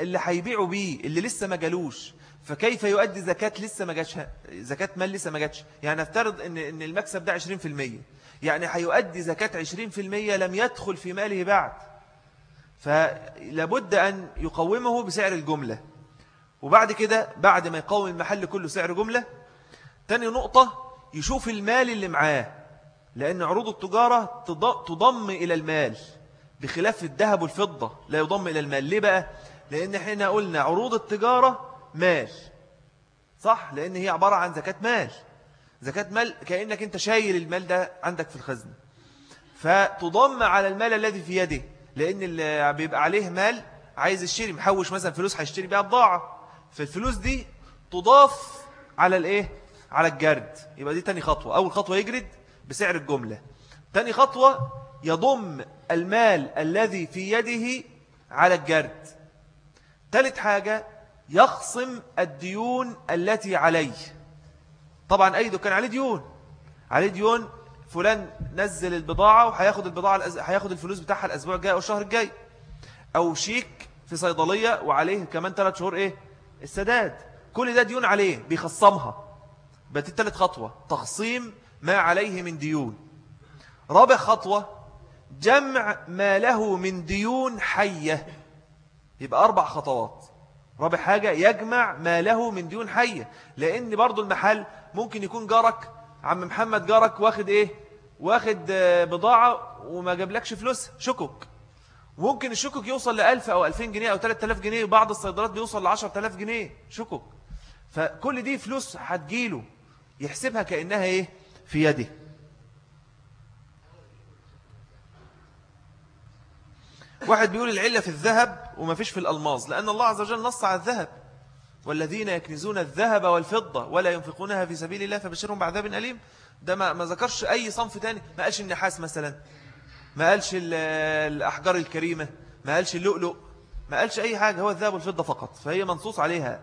Speaker 1: اللي هيبيعوا بيه اللي لسه ما جالوش. فكيف يؤدي زكاة لسه ما جاتش؟ زكاة مال لسه ما جاتش. يعني نفترض إن إن المكسب ده 20% يعني هيؤدي زكاة 20% لم يدخل في ماله بعد. فلابد أن يقومه بسعر الجملة. وبعد كده بعد ما يقوم المحل كله سعر جملة تاني نقطة يشوف المال اللي معاه لأن عروض التجارة تضم إلى المال بخلاف الذهب والفضة لا يضم إلى المال. ليه بقى؟ لأن إحنا قلنا عروض التجارة مال. صح؟ لأن هي عبارة عن زكاة مال. زكاة مال كأنك أنت شايل المال ده عندك في الخزنة. فتضم على المال الذي في يده لأن اللي بيبقى عليه مال عايز يشتري محوش مثلا فلوس هيشتري بيها بضاعة. فالفلوس دي تضاف على الإيه؟ على الجرد. يبقى دي تاني خطوة. أول خطوة يجرد بسعر الجملة. تاني خطوة يضم المال الذي في يده على الجرد. ثالث حاجة يخصم الديون التي عليه. طبعا أي كان عليه ديون. عليه ديون فلان نزل البضاعة وهياخد البضاعة هياخد الفلوس بتاعها الأسبوع الجاي أو الشهر الجاي. أو شيك في صيدلية وعليه كمان ثلاث شهور إيه؟ السداد. كل ده ديون عليه. بيخصمها. بقت الثالث خطوة تخصيم ما عليه من ديون. رابع خطوة جمع ما له من ديون حية. يبقى أربع خطوات. رابع حاجة يجمع ما له من ديون حية. لأن برضو المحل ممكن يكون جارك عم محمد جارك واخد إيه؟ واخد بضاعة وما جابلكش فلوس شكك ممكن الشكك يوصل لألف أو ألفين جنيه أو ثلاثة آلاف جنيه وبعض الصيدلات بيوصل لعشر آلاف جنيه شكك فكل دي فلوس هتجيله. يحسبها كأنها إيه؟ في يده. واحد بيقول العلة في الذهب وما فيش في الألماظ لأن الله عز وجل نص على الذهب. والذين يكنزون الذهب والفضة ولا ينفقونها في سبيل الله فبشرهم بعذاب أليم. ده ما, ما ذكرش أي صنف تاني. ما قالش النحاس مثلا. ما قالش الأحجار الكريمة. ما قالش اللؤلؤ. ما قالش أي حاجة. هو الذهب والفضة فقط. فهي منصوص عليها.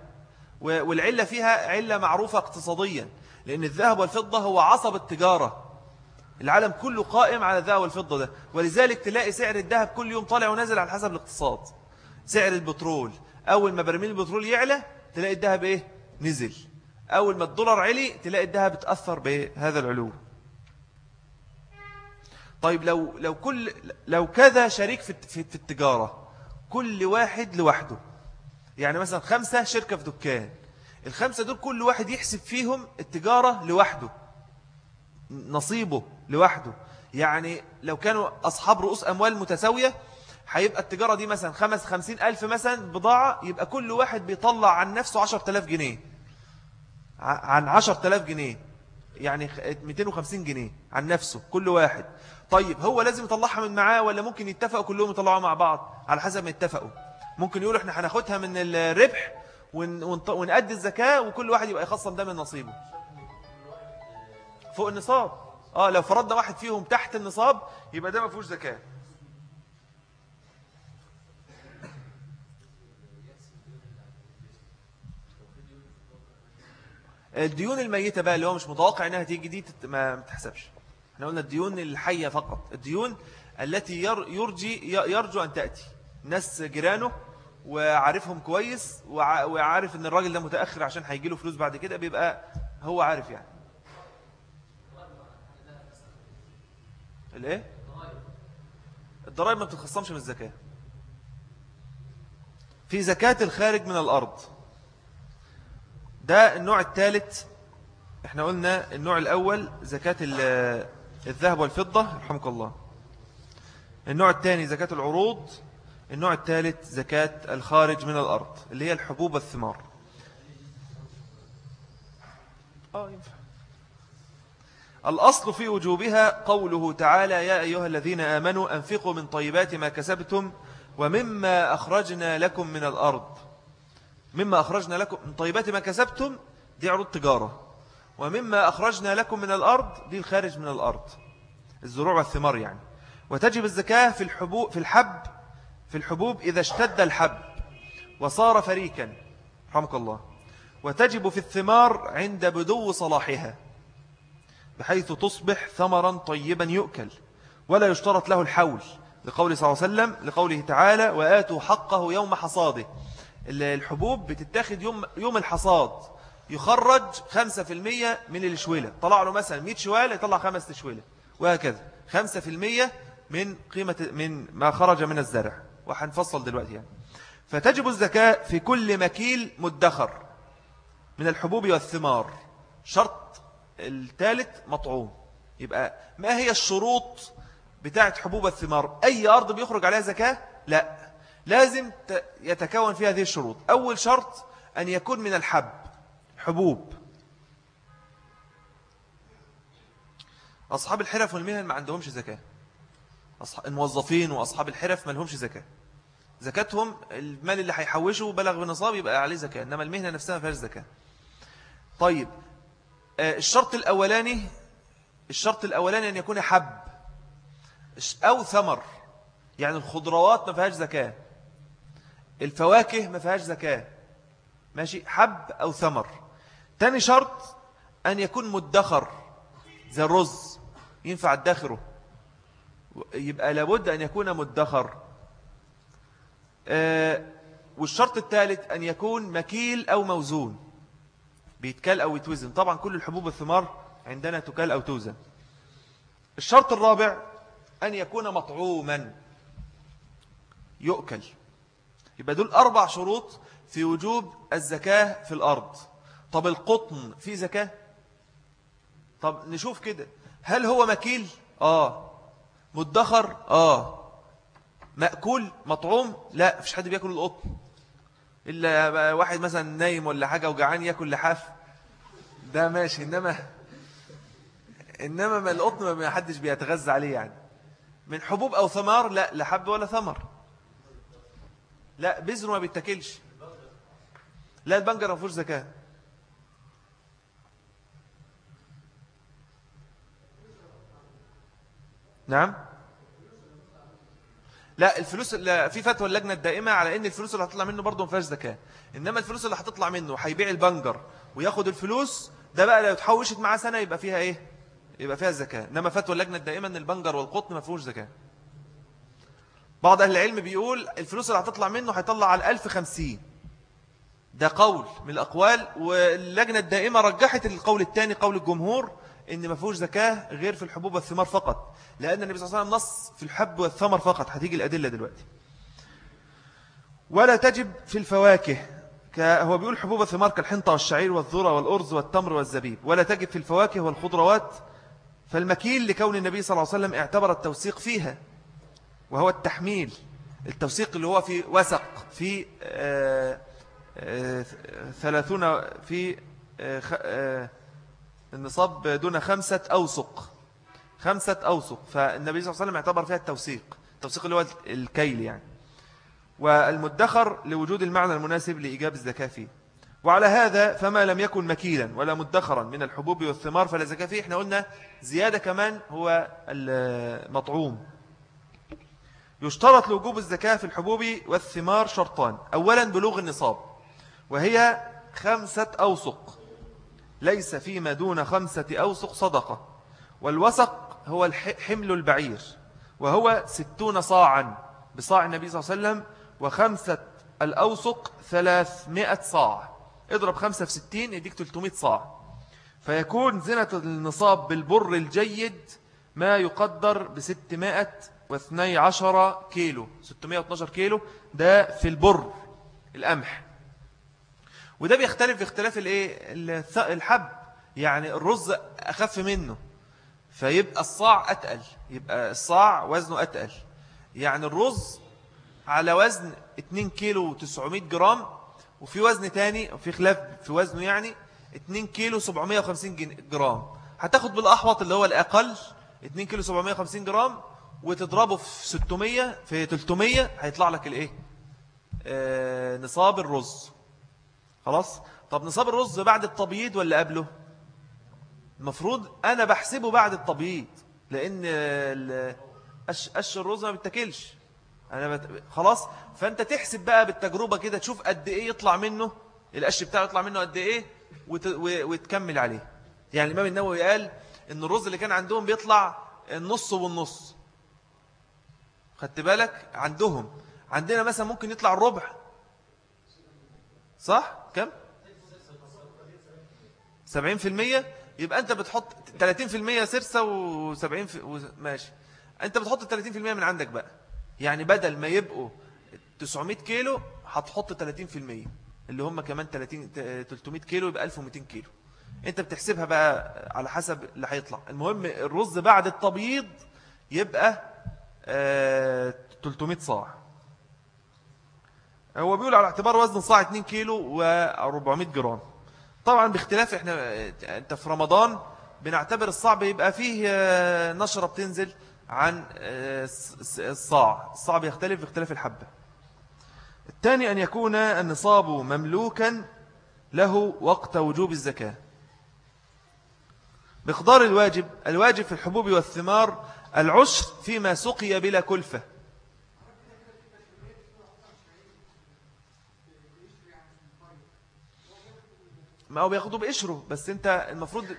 Speaker 1: والعلة فيها علة معروفة اقتصاديا. لأن الذهب والفضة هو عصب التجارة. العالم كله قائم على الذهب والفضة ده. ولذلك تلاقي سعر الذهب كل يوم طالع ونازل على حسب الاقتصاد. سعر البترول. أول ما برميل البترول يعلى تلاقي الذهب إيه؟ نزل. أول ما الدولار علي تلاقي الذهب تأثر بهذا العلو. طيب لو لو كل لو كذا شريك في في التجارة كل واحد لوحده. يعني مثلا خمسة شركة في دكان. الخمسة دول كل واحد يحسب فيهم التجارة لوحده نصيبه لوحده. يعني لو كانوا أصحاب رؤوس أموال متساوية هيبقى التجارة دي مثلا خمس خمسين ألف مثلا بضاعة يبقى كل واحد بيطلع عن نفسه عشر تلاف جنيه. عن عشر تلاف جنيه. يعني 250 جنيه عن نفسه كل واحد. طيب هو لازم يطلعها من معاه ولا ممكن يتفقوا كلهم يطلعوها مع بعض؟ على حسب ما يتفقوا. ممكن يقولوا إحنا هناخدها من الربح ونأدي الزكاة وكل واحد يبقى يخصم ده من نصيبه. فوق النصاب. آه لو فرضنا واحد فيهم تحت النصاب يبقى ده ما فيهوش زكاة. الديون الميتة بقى اللي هو مش متوقع إنها تيجي دي ما تحسبش. إحنا قلنا الديون الحية فقط. الديون التي يرجي يرجو أن تأتي. ناس جيرانه وعارفهم كويس وعارف إن الراجل ده متأخر عشان هيجي له فلوس بعد كده بيبقى هو عارف يعني. الإيه؟ الضرائب ما بتتخصمش من الزكاة. في زكاة الخارج من الأرض. ده النوع الثالث إحنا قلنا النوع الأول زكاة الذهب والفضة رحمك الله. النوع الثاني زكاة العروض. النوع الثالث زكاة الخارج من الأرض اللي هي الحبوب والثمار. آه ينفع. الأصل في وجوبها قوله تعالى يا أيها الذين آمنوا أنفقوا من طيبات ما كسبتم ومما أخرجنا لكم من الأرض. مما أخرجنا لكم من طيبات ما كسبتم دي عروض تجارة. ومما أخرجنا لكم من الأرض دي الخارج من الأرض. الزروع والثمار يعني. وتجب الزكاة في الحبوب في الحب في الحبوب إذا اشتد الحب وصار فريكا. رحمك الله. وتجب في الثمار عند بدو صلاحها بحيث تصبح ثمرا طيبا يؤكل ولا يشترط له الحول. لقول صلى الله عليه وسلم لقوله تعالى وآتوا حقه يوم حصاده. الحبوب بتتاخد يوم, يوم الحصاد. يخرج 5% من الشويلة. طلع له مثلا 100 شوالة يطلع 5 شويلة. وهكذا. 5% من قيمة من ما خرج من الزرع. وحنفصل دلوقتي يعني. فتجب الزكاة في كل مكيل مدخر من الحبوب والثمار. شرط الثالث مطعوم. يبقى ما هي الشروط بتاعت حبوب الثمار؟ أي أرض بيخرج عليها زكاة؟ لا. لازم يتكون فيها هذه الشروط. أول شرط أن يكون من الحب. حبوب. أصحاب الحرف والمهن ما عندهمش زكاة. الموظفين وأصحاب الحرف ما لهمش زكاة. زكاتهم المال اللي هيحوشه بلغ بنصاب يبقى عليه زكاة إنما المهنة نفسها ما فيهاش زكاة. طيب آه، الشرط الأولاني الشرط الأولاني أن يكون حب. أو ثمر. يعني الخضروات ما فيهاش زكاة. الفواكه ما فيهاش زكاة. ماشي؟ حب أو ثمر. تاني شرط أن يكون مدخر زي الرز. ينفع ادخره يبقى لابد أن يكون مدخر. آه، والشرط الثالث أن يكون مكيل أو موزون. بيتكال أو يتوزن. طبعا كل الحبوب والثمار عندنا تكال أو توزن. الشرط الرابع أن يكون مطعوما. يؤكل. يبقى دول أربع شروط في وجوب الزكاة في الأرض. طب القطن في زكاة؟ طب نشوف كده. هل هو مكيل؟ آه. مدخر آه. مأكول مطعوم لا فيش حد بيأكل القطن. إلا واحد مثلا نايم ولا حاجة وجعان يأكل لحاف. ده ماشي إنما إنما ما القطن ما حدش بيتغذى عليه يعني. من حبوب أو ثمار لا لا حب ولا ثمر. لا بذره ما بيتاكلش. لا البنجر ما فيهوش زكاة. نعم. لا الفلوس لا في فتوى اللجنة الدائمة على إن الفلوس اللي هتطلع منه برضه ما فيهاش زكاة. إنما الفلوس اللي هتطلع منه هيبيع البنجر وياخد الفلوس ده بقى لو اتحوشت معاه سنة يبقى فيها إيه؟ يبقى فيها الزكاة إنما فتوى اللجنة الدائمة إن البنجر والقطن ما فيهوش زكاة. بعض أهل العلم بيقول الفلوس اللي هتطلع منه هيطلع على الألف خمسين. ده قول من الأقوال واللجنة الدائمة رجحت القول الثاني قول الجمهور إن ما فيهوش زكاة غير في الحبوب والثمار فقط. لأن النبي صلى الله عليه وسلم نص في الحب والثمر فقط. هتيجي الأدلة دلوقتي. ولا تجب في الفواكه. هو بيقول حبوب الثمار كالحنطة والشعير والذرة والأرز والتمر والزبيب. ولا تجب في الفواكه والخضروات. فالمكيل لكون النبي صلى الله عليه وسلم اعتبر التوثيق فيها. وهو التحميل. التوثيق اللي هو في وسق في آه، آه، ثلاثون في آه، النصاب دون خمسة أوسق. خمسة أوسق. فالنبي صلى الله عليه وسلم اعتبر فيها التوثيق. التوثيق اللي هو الكيل يعني. والمدخر لوجود المعنى المناسب لإيجاب الزكاة فيه. وعلى هذا فما لم يكن مكيلا ولا مدخرا من الحبوب والثمار فلا زكاة فيه. إحنا قلنا زيادة كمان هو المطعوم. يشترط لوجوب الزكاة في الحبوب والثمار شرطان. أولا بلوغ النصاب. وهي خمسة أوسق. ليس فيما دون خمسة أوسق صدقة. والوسق هو حمل البعير وهو ستون صاعا بصاع النبي صلى الله عليه وسلم وخمسة الأوسق ثلاثمائة صاع. اضرب خمسة في ستين يديك تلتمائة صاع. فيكون زنة النصاب بالبر الجيد ما يقدر بستمائة واثني عشر كيلو 612 كيلو ده في البر القمح. وده بيختلف باختلاف الايه الحب. يعني الرز أخف منه فيبقى الصاع أتقل يبقى الصاع وزنه أتقل. يعني الرز على وزن 2 كيلو 900 جرام وفي وزن تاني وفي خلاف في وزنه يعني 2 كيلو 750 جرام. هتاخد بالأحوط اللي هو الأقل 2 كيلو 750 جرام وتضربه في 600 في 300 هيطلع لك الإيه؟ آه نصاب الرز. خلاص؟ طب نصاب الرز بعد التبييض ولا قبله؟ المفروض أنا بحسبه بعد التبييض لأن قش, الرز ما بتاكلش أنا بت... خلاص؟ فأنت تحسب بقى بالتجربة كده تشوف قد إيه يطلع منه القش بتاعه يطلع منه قد إيه وت... و... وتكمل عليه. يعني الإمام النووي قال إن الرز اللي كان عندهم بيطلع النص والنص خدت بالك؟ عندهم. عندنا مثلا ممكن يطلع الربع. صح؟ كم؟ 70% يبقى أنت بتحط 30% سرسة و70 ماشي. أنت بتحط 30% من عندك بقى. يعني بدل ما يبقوا 900 كيلو هتحط 30% اللي هم كمان 30 300 كيلو يبقى 1200 كيلو. أنت بتحسبها بقى على حسب اللي هيطلع. المهم الرز بعد التبييض يبقى 300 آه، صاع. هو بيقول على اعتبار وزن صاع 2 كيلو و400 جرام. طبعا باختلاف إحنا انت في رمضان بنعتبر الصاع بيبقى فيه آه، نشرة بتنزل عن آه، الصاع. الصاع بيختلف باختلاف الحبة. الثاني أن يكون النصاب مملوكا له وقت وجوب الزكاة. مقدار الواجب الواجب في الحبوب والثمار العشر فيما سقي بلا كلفة. ما هو بياخده بقشره بس انت المفروض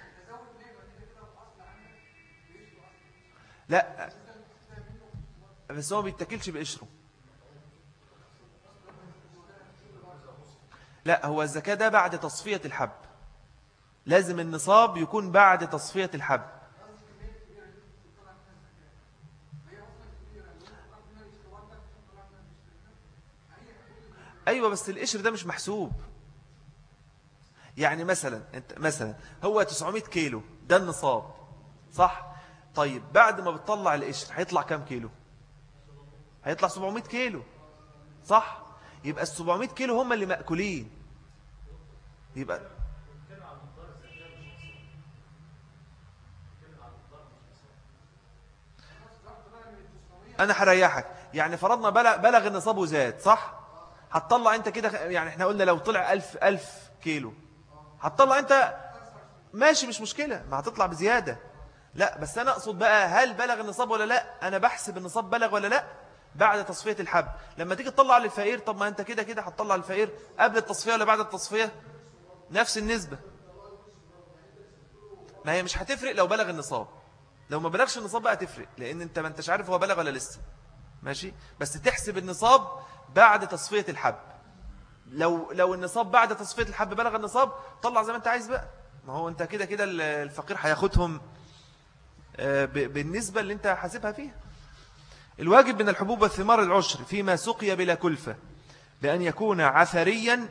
Speaker 1: لا بس هو بيتاكلش بقشره. لا هو الزكاة ده بعد تصفية الحب. لازم النصاب يكون بعد تصفية الحب. أيوة بس القشر ده مش محسوب. يعني مثلا أنت مثلا هو 900 كيلو ده النصاب صح؟ طيب بعد ما بتطلع القشر هيطلع كام كيلو؟ هيطلع 700 كيلو صح؟ يبقى ال 700 كيلو هم اللي مأكولين. يبقى أنا هريحك. يعني فرضنا بلغ, النصاب وزاد صح؟ هتطلع أنت كده يعني إحنا قلنا لو طلع ألف, ألف كيلو. هتطلع انت. ماشي مش مشكلة. ما هتطلع بزيادة. لا بس أنا أقصد بقى هل بلغ النصاب ولا لا؟ أنا بحسب النصاب بلغ ولا لا بعد تصفية الحب لما تيجي تطلع للفقير طب ما أنت كده كده هتطلع للفقير قبل التصفية ولا بعد التصفية؟ نفس النسبة. ما هي مش هتفرق لو بلغ النصاب. لو ما بلغش النصاب بقى تفرق لأن أنت ما أنتش عارف هو بلغ ولا لسه. ماشي؟ بس تحسب النصاب بعد تصفية الحب لو لو النصاب بعد تصفية الحب بلغ النصاب طلع زي ما انت عايز بقى. ما هو انت كده كده الفقير هياخدهم آه، بالنسبة اللي انت حاسبها فيها. الواجب من الحبوب والثمار العشر فيما سقي بلا كلفة بأن يكون عثريا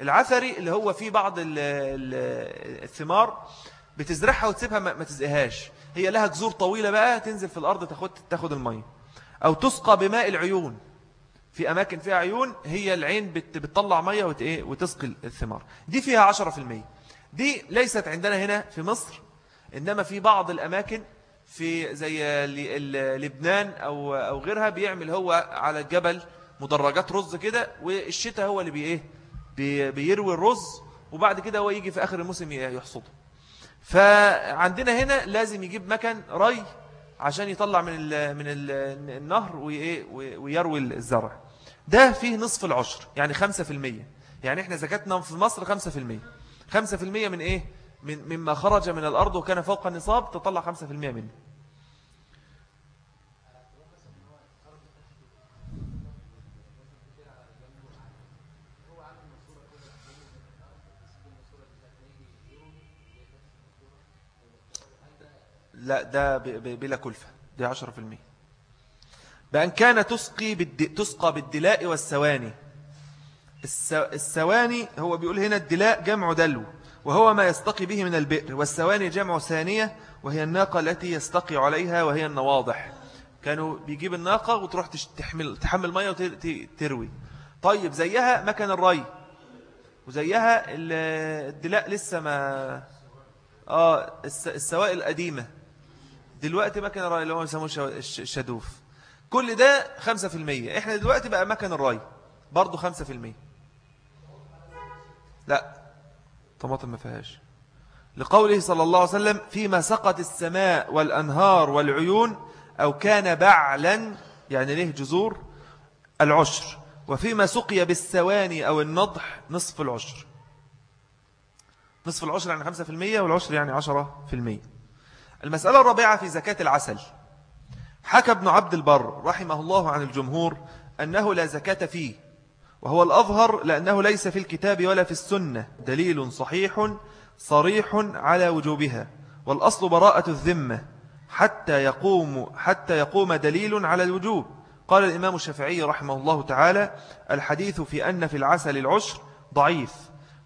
Speaker 1: العثري اللي هو في بعض الثمار بتزرعها وتسيبها ما تزقهاش. هي لها جذور طويلة بقى تنزل في الأرض تاخد تاخد المية. أو تسقى بماء العيون في أماكن فيها عيون هي العين بتطلع مية وتسقي الثمار. دي فيها 10% دي ليست عندنا هنا في مصر إنما في بعض الأماكن في زي لبنان أو, أو غيرها بيعمل هو على الجبل مدرجات رز كده والشتاء هو اللي بي بي بيروي الرز وبعد كده هو يجي في آخر الموسم يحصده. فعندنا هنا لازم يجيب مكان ري عشان يطلع من من ال النهر ويروي الزرع. ده فيه نصف العشر يعني 5% يعني إحنا زكاتنا في مصر 5% 5% من إيه؟ من مما خرج من الأرض وكان فوق النصاب تطلع 5% منه. لا ده بلا كلفة دي عشرة في المية. بأن كان تسقي بالد... تسقى بالدلاء والسواني الس... السواني هو بيقول هنا الدلاء جمع دلو وهو ما يستقي به من البئر والسواني جمع ثانية وهي الناقة التي يستقي عليها وهي النواضح. كانوا بيجيب الناقة وتروح تحمل, تحمل مية وتروي طيب زيها مكان الري وزيها الدلاء لسه ما آه السوائل القديمة. دلوقتي مكان الري اللي هو يسموه الشدوف كل ده 5% إحنا دلوقتي بقى مكان الري برضو 5% لا طماطم ما فيهاش. لقوله صلى الله عليه وسلم فيما سقط السماء والأنهار والعيون أو كان بعلا يعني ليه جذور؟ العشر. وفيما سقي بالسواني أو النضح نصف العشر. نصف العشر يعني 5% والعشر يعني 10% المسألة الرابعة في زكاة العسل. حكى ابن عبد البر رحمه الله عن الجمهور أنه لا زكاة فيه وهو الأظهر لأنه ليس في الكتاب ولا في السنة دليل صحيح صريح على وجوبها والأصل براءة الذمة حتى يقوم, حتى يقوم دليل على الوجوب. قال الإمام الشافعي رحمه الله تعالى الحديث في أن في العسل العشر ضعيف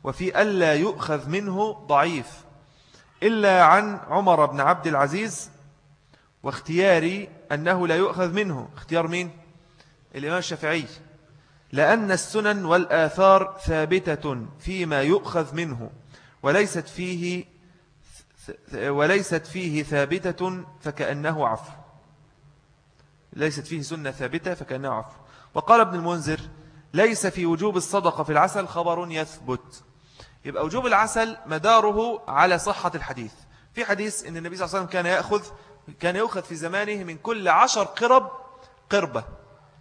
Speaker 1: وفي ألا يؤخذ منه ضعيف. إلا عن عمر بن عبد العزيز واختياري أنه لا يؤخذ منه. اختيار مين؟ الإمام الشافعي. لأن السنن والآثار ثابتة فيما يؤخذ منه وليست فيه وليست فيه ثابتة فكأنه عفو. ليست فيه سنة ثابتة فكأنه عفو. وقال ابن المنذر ليس في وجوب الصدقة في العسل خبر يثبت. يبقى وجوب العسل مداره على صحة الحديث. في حديث إن النبي صلى الله عليه وسلم كان يأخذ كان يأخذ في زمانه من كل عشر قرب قربة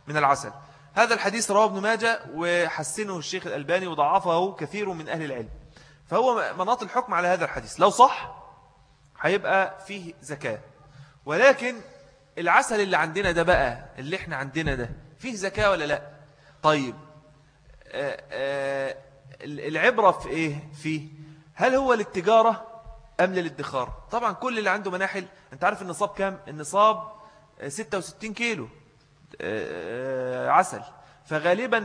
Speaker 1: من العسل. هذا الحديث رواه ابن ماجه وحسنه الشيخ الألباني وضعفه كثير من أهل العلم. فهو مناط الحكم على هذا الحديث. لو صح هيبقى فيه زكاة. ولكن العسل اللي عندنا ده بقى اللي إحنا عندنا ده فيه زكاة ولا لا؟ طيب آآ آه، آآ آه، العبرة في إيه؟ فيه. هل هو للتجارة أم للادخار؟ طبعا كل اللي عنده مناحل أنت عارف النصاب كام؟ النصاب 66 كيلو آه، عسل. فغالبا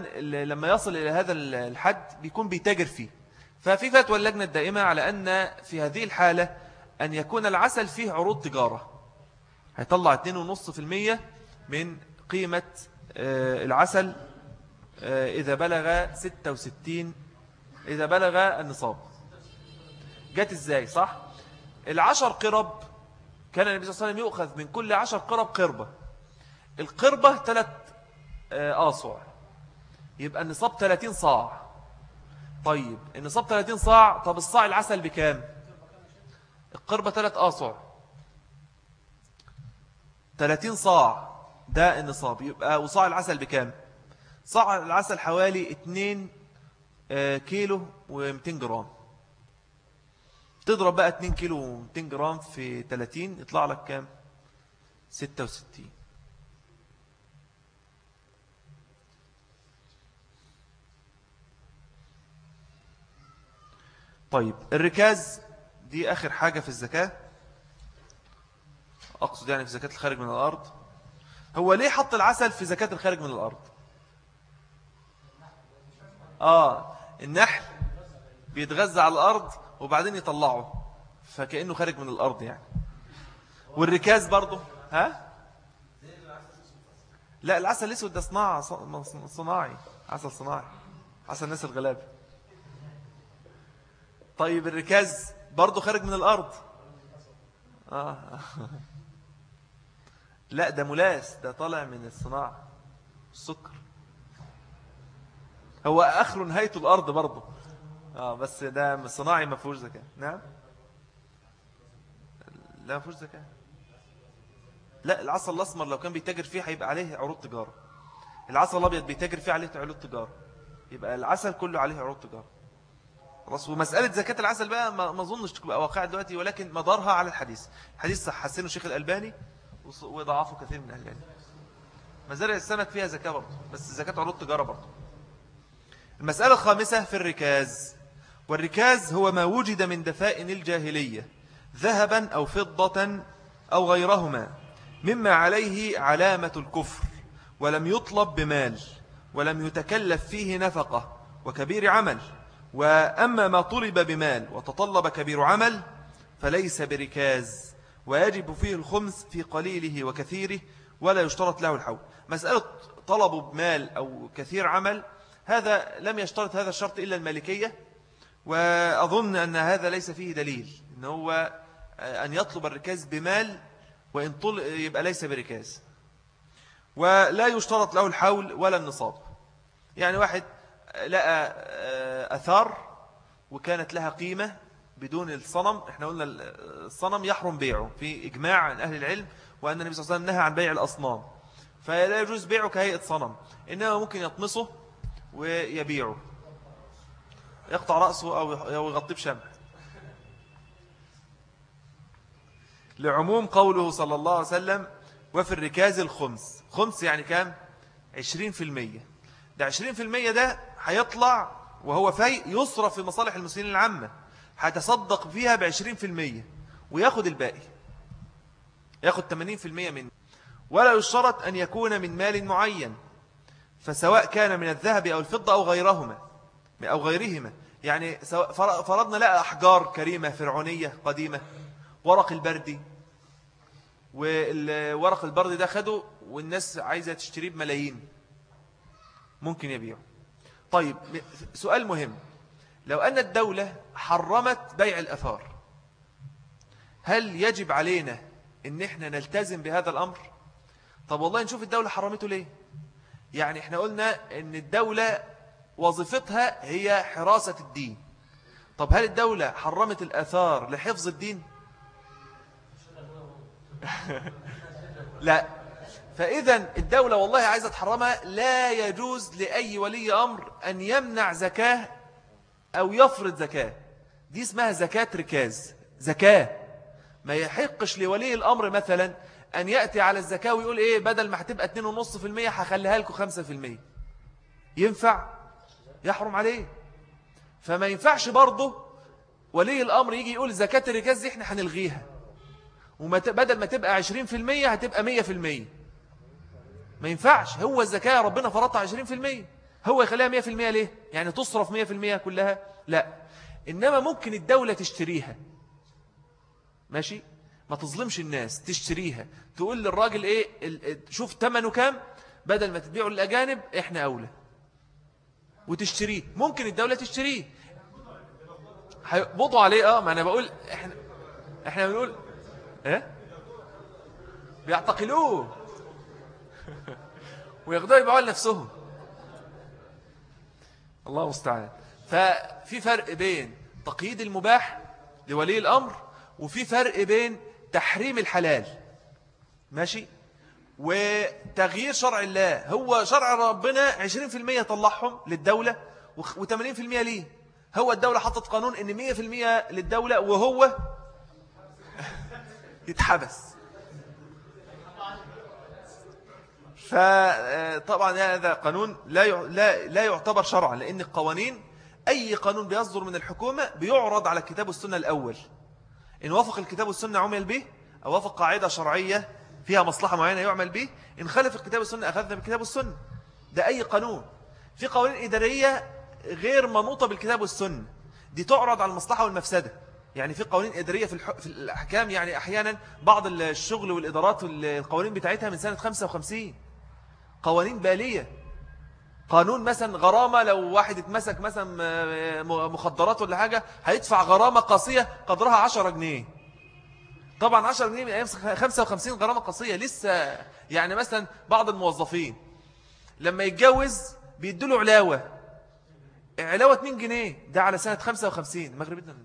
Speaker 1: لما يصل إلى هذا الحد بيكون بيتاجر فيه. ففي فتوى اللجنة الدائمة على أن في هذه الحالة أن يكون العسل فيه عروض تجارة. هيطلع 2.5% من قيمة آه، العسل آه، إذا بلغ 66 إذا بلغ النصاب. جات إزاي صح؟ العشر قرب كان النبي صلى الله عليه وسلم يؤخذ من كل عشر قرب قربة. القربة ثلاث آه، آصع يبقى النصاب 30 صاع. طيب النصاب 30 صاع طب الصاع العسل بكام؟ القربة ثلاث آصع 30 صاع ده النصاب. يبقى وصاع العسل بكام؟ صاع العسل حوالي 2 آه، كيلو و200 جرام. تضرب بقى 2 كيلو و200 جرام في 30 يطلع لك كام؟ 66 طيب الركاز دي آخر حاجة في الزكاة. أقصد يعني في زكاة الخارج من الأرض. هو ليه حط العسل في زكاة الخارج من الأرض؟ آه النحل بيتغذى على الأرض وبعدين يطلعه فكأنه خارج من الأرض يعني. والركاز برضه ها؟ لا العسل الأسود ده صناعة صناعي عسل صناعي عسل الناس الغلابة. طيب الركاز برضه خارج من الأرض. آه. لا ده ملاس ده طالع من الصناعة السكر. هو آخر نهايته الأرض برضه. آه بس ده صناعي ما فيهوش زكاة. نعم؟ لا ما فيهوش زكاة. لا العسل الأسمر لو كان بيتاجر فيه هيبقى عليه عروض تجارة. العسل الأبيض بيتاجر فيه عليه عروض تجارة. يبقى العسل كله عليه عروض تجارة. خلاص ومسألة زكاة العسل بقى ما أظنش تبقى واقع دلوقتي ولكن مدارها على الحديث. الحديث حسنه الشيخ الألباني وضعفه كثير من أهل العلم مزارع السمك فيها زكاة برضه بس زكاة عروض تجارة برضه. المسألة الخامسة في الركاز. والركاز هو ما وجد من دفائن الجاهلية ذهبا أو فضة أو غيرهما مما عليه علامة الكفر ولم يطلب بمال ولم يتكلف فيه نفقة وكبير عمل. وأما ما طلب بمال وتطلب كبير عمل فليس بركاز ويجب فيه الخمس في قليله وكثيره ولا يشترط له الحول. مسألة طلب بمال أو كثير عمل هذا لم يشترط هذا الشرط إلا المالكية وأظن أن هذا ليس فيه دليل إن هو أن يطلب الركاز بمال وإن طل يبقى ليس بركاز. ولا يشترط له الحول ولا النصاب. يعني واحد لقى أثار وكانت لها قيمة بدون الصنم إحنا قلنا الصنم يحرم بيعه في إجماع عن أهل العلم وأن النبي صلى الله عليه وسلم نهى عن بيع الأصنام. فلا يجوز بيعه كهيئة صنم إنما ممكن يطمسه ويبيعه. يقطع رأسه أو يغطيه بشمع. لعموم قوله صلى الله عليه وسلم وفي الركاز الخمس. خمس يعني كام؟ عشرين في المية. ده عشرين في المية ده هيطلع وهو في يصرف في مصالح المسلمين العامة. هتصدق فيها بعشرين في المية وياخد الباقي. ياخد 80% منه. ولا يشترط أن يكون من مال معين. فسواء كان من الذهب أو الفضة أو غيرهما أو غيرهما. يعني فرضنا لقى أحجار كريمة فرعونية قديمة ورق البردي. والورق البردي ده خده والناس عايزة تشتريه بملايين. ممكن يبيعه. طيب سؤال مهم. لو أن الدولة حرمت بيع الأثار هل يجب علينا إن إحنا نلتزم بهذا الأمر؟ طب والله نشوف الدولة حرمته ليه؟ يعني إحنا قلنا إن الدولة وظيفتها هي حراسة الدين. طب هل الدولة حرمت الأثار لحفظ الدين؟ لا. فإذا الدولة والله عايزة تحرمها لا يجوز لأي ولي أمر أن يمنع زكاة أو يفرض زكاة. دي اسمها زكاة ركاز زكاة. ما يحقش لولي الأمر مثلا أن يأتي على الزكاة ويقول إيه بدل ما هتبقى 2.5% هخليها لكم 5% ينفع؟ يحرم عليه. فما ينفعش برضه ولي الأمر يجي يقول زكاة الركاز دي إحنا هنلغيها. وبدل ما تبقى 20% هتبقى 100% ما ينفعش. هو الزكاة ربنا فرضها 20% هو يخليها 100% ليه؟ يعني تصرف 100% كلها؟ لا. إنما ممكن الدولة تشتريها. ماشي؟ ما تظلمش الناس تشتريها. تقول للراجل إيه شوف تمنه كام؟ بدل ما تبيعه للأجانب إحنا أولى. وتشتريه. ممكن الدولة تشتريه. هيقبضوا عليه آه ما أنا بقول إحنا إحنا بنقول إيه؟ بيعتقلوه. وياخدوه يبيعوه لنفسهم. الله مستعان ففي فرق بين تقييد المباح لولي الأمر وفي فرق بين تحريم الحلال. ماشي؟ وتغيير شرع الله. هو شرع ربنا 20% طلعهم للدولة و80% ليه؟ هو الدولة حطت قانون إن 100% للدولة وهو يتحبس. فطبعا هذا قانون لا لا لا يعتبر شرعا لأن القوانين أي قانون بيصدر من الحكومة بيعرض على الكتاب والسنة الأول. إن وافق الكتاب والسنة عمل به أو وافق قاعدة شرعية فيها مصلحة معينة يعمل به إن خالف الكتاب والسنة أخذنا بالكتاب والسنة. ده أي قانون. في قوانين إدارية غير منوطة بالكتاب والسنة. دي تعرض على المصلحة والمفسدة. يعني في قوانين إدارية في, في الأحكام يعني أحيانا بعض الشغل والإدارات والقوانين بتاعتها من سنة 55 قوانين بالية. قانون مثلا غرامة لو واحد اتمسك مثلا آه، مخدرات ولا حاجة هيدفع غرامة قاسية قدرها 10 جنيه. طبعا 10 جنيه من أيام 55 غرامة قاسية لسه يعني مثلا بعض الموظفين لما يتجوز بيدوا علاوة. علاوة 2 جنيه ده على سنة 55 المغرب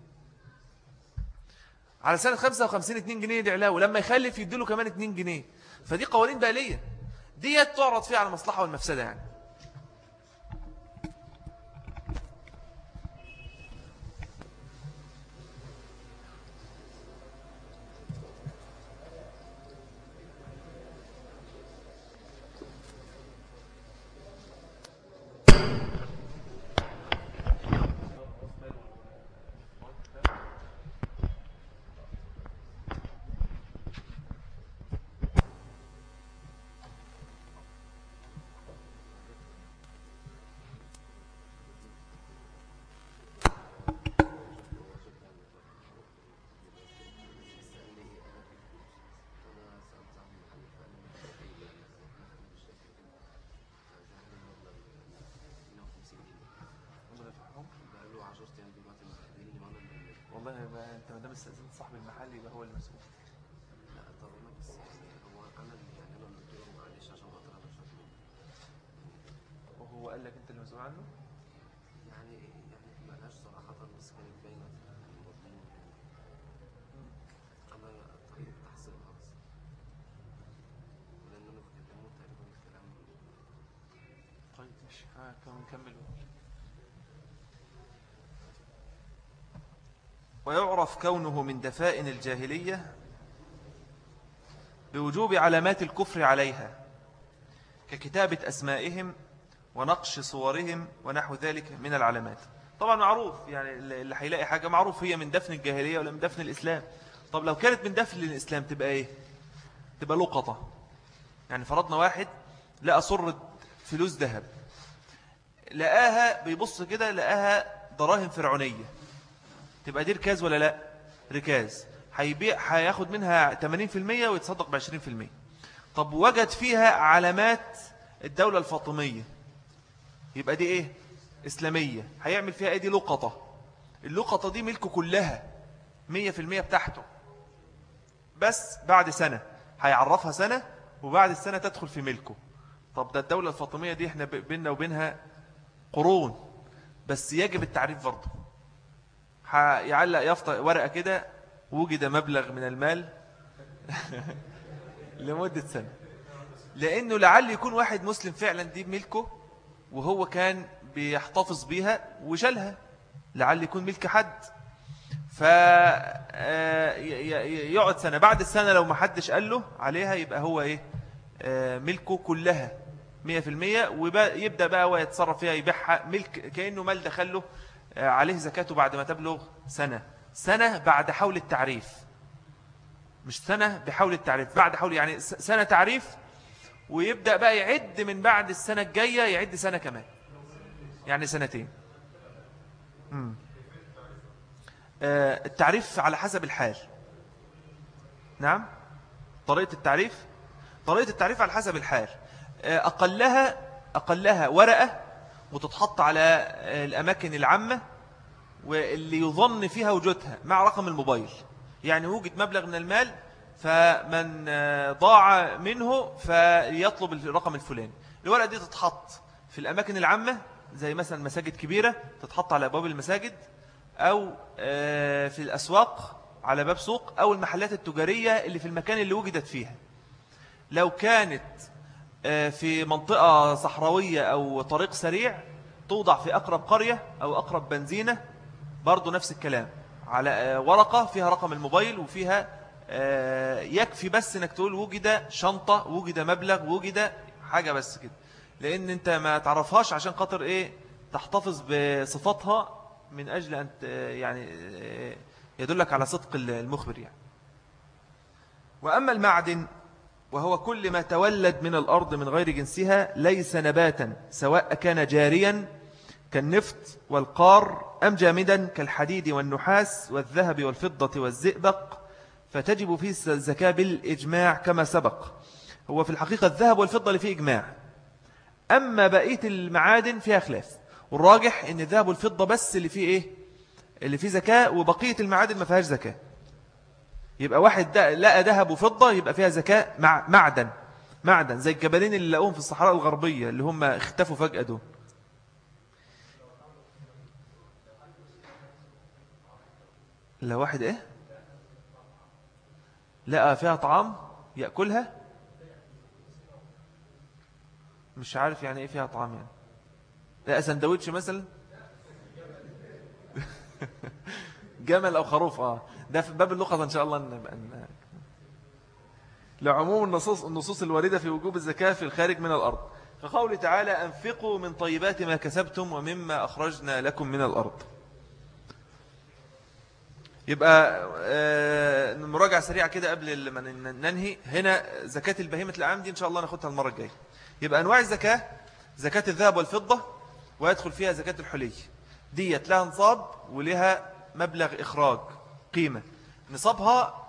Speaker 1: على سنة 55 2 جنيه دي علاوة لما يخلف يدوا كمان 2 جنيه. فدي قوانين بالية دي تعرض فيها على المصلحة والمفسدة يعني. والله انت ما دام استأذنت صاحب المحل يبقى هو المسؤول.
Speaker 2: لا أنا بس هو أنا اللي يعني أنا اللي قلت معلش عشان خاطر أنا مش
Speaker 1: وهو قال لك أنت المسؤول عنه؟
Speaker 2: يعني يعني ما لهاش صراحة بس كانت باينه أنا طريقه تحصيلها بس لأن أنا بكلمه تقريبا الكلام.
Speaker 1: طيب ماشي. ها كم نكمل ويعرف كونه من دفائن الجاهلية بوجوب علامات الكفر عليها ككتابة أسمائهم ونقش صورهم ونحو ذلك من العلامات. طبعا معروف يعني اللي هيلاقي حاجة معروف هي من دفن الجاهلية ولا من دفن الإسلام. طب لو كانت من دفن الإسلام تبقى إيه؟ تبقى لقطة. يعني فرضنا واحد لقى صرة فلوس ذهب لقاها بيبص كده لقاها دراهم فرعونية. تبقى دي ركاز ولا لا؟ ركاز. هيبيع هياخد منها 80% ويتصدق ب 20% طب وجد فيها علامات الدولة الفاطمية. يبقى دي إيه؟ إسلامية. هيعمل فيها إيه دي؟ لقطة. اللقطة دي ملكه كلها 100% بتاعته. بس بعد سنة. هيعرفها سنة وبعد السنة تدخل في ملكه. طب ده الدولة الفاطمية دي إحنا بيننا وبينها قرون. بس يجب التعريف برضه. يعلق يفطر ورقة كده وجد مبلغ من المال لمدة سنة. لأنه لعل يكون واحد مسلم فعلا دي بملكه وهو كان بيحتفظ بيها وشالها لعل يكون ملك حد. فيقعد آه، سنة. بعد السنة لو ما حدش قال له عليها يبقى هو إيه؟ آه، ملكه كلها مية في المية. ويبدأ بقى هو يتصرف فيها يبيعها ملك كأنه مال دخله عليه زكاته بعد ما تبلغ سنة. سنة بعد حول التعريف. مش سنة بحول التعريف بعد حول يعني سنة تعريف ويبدأ بقى يعد من بعد السنة الجاية يعد سنة كمان. يعني سنتين. آه، التعريف على حسب الحال. نعم؟ طريقة التعريف؟ طريقة التعريف على حسب الحال. آه، أقلها أقلها ورقة وتتحط على الأماكن العامة واللي يظن فيها وجودها مع رقم الموبايل. يعني وجد مبلغ من المال فمن ضاع منه فيطلب الرقم الفلاني. الورقة دي تتحط في الأماكن العامة زي مثلا مساجد كبيرة تتحط على أبواب المساجد أو آه، في الأسواق على باب سوق أو المحلات التجارية اللي في المكان اللي وجدت فيها. لو كانت في منطقة صحراوية أو طريق سريع توضع في أقرب قرية أو أقرب بنزينة. برضو نفس الكلام. على آه، ورقة فيها رقم الموبايل وفيها يكفي بس إنك تقول وجد شنطة وجد مبلغ وجد حاجة بس كده. لأن أنت ما تعرفهاش عشان خاطر إيه؟ تحتفظ بصفاتها من أجل أن يعني يدلك على صدق المخبر يعني. وأما المعدن وهو كل ما تولد من الأرض من غير جنسها ليس نباتا سواء كان جاريا كالنفط والقار أم جامدا كالحديد والنحاس والذهب والفضة والزئبق. فتجب فيه الزكاة بالإجماع كما سبق. هو في الحقيقة الذهب والفضة اللي فيه إجماع. أما بقية المعادن فيها خلاف. والراجح إن الذهب والفضة بس اللي فيه إيه؟ اللي فيه زكاة وبقية المعادن ما فيهاش زكاة. يبقى واحد لقى ذهب وفضة يبقى فيها زكاة مع معدن. معدن زي الجبلين اللي لقوهم في الصحراء الغربية اللي هم اختفوا فجأة دول. لا واحد إيه؟ لقى فيها طعام يأكلها؟ مش عارف يعني إيه فيها طعام يعني. لا سندوتش مثلا؟ جمل أو خروف آه. ده في باب اللقطة إن شاء الله نبقى لعموم النصوص, النصوص الواردة في وجوب الزكاة في الخارج من الأرض. فقول تعالى أنفقوا من طيبات ما كسبتم ومما أخرجنا لكم من الأرض. يبقى آه مراجعة سريعة كده قبل ما ننهي. هنا زكاة البهيمة العام دي إن شاء الله ناخدها المرة الجاية. يبقى أنواع الزكاة زكاة الذهب والفضة ويدخل فيها زكاة الحلي. ديت لها نصاب ولها مبلغ إخراج. قيمة. نصابها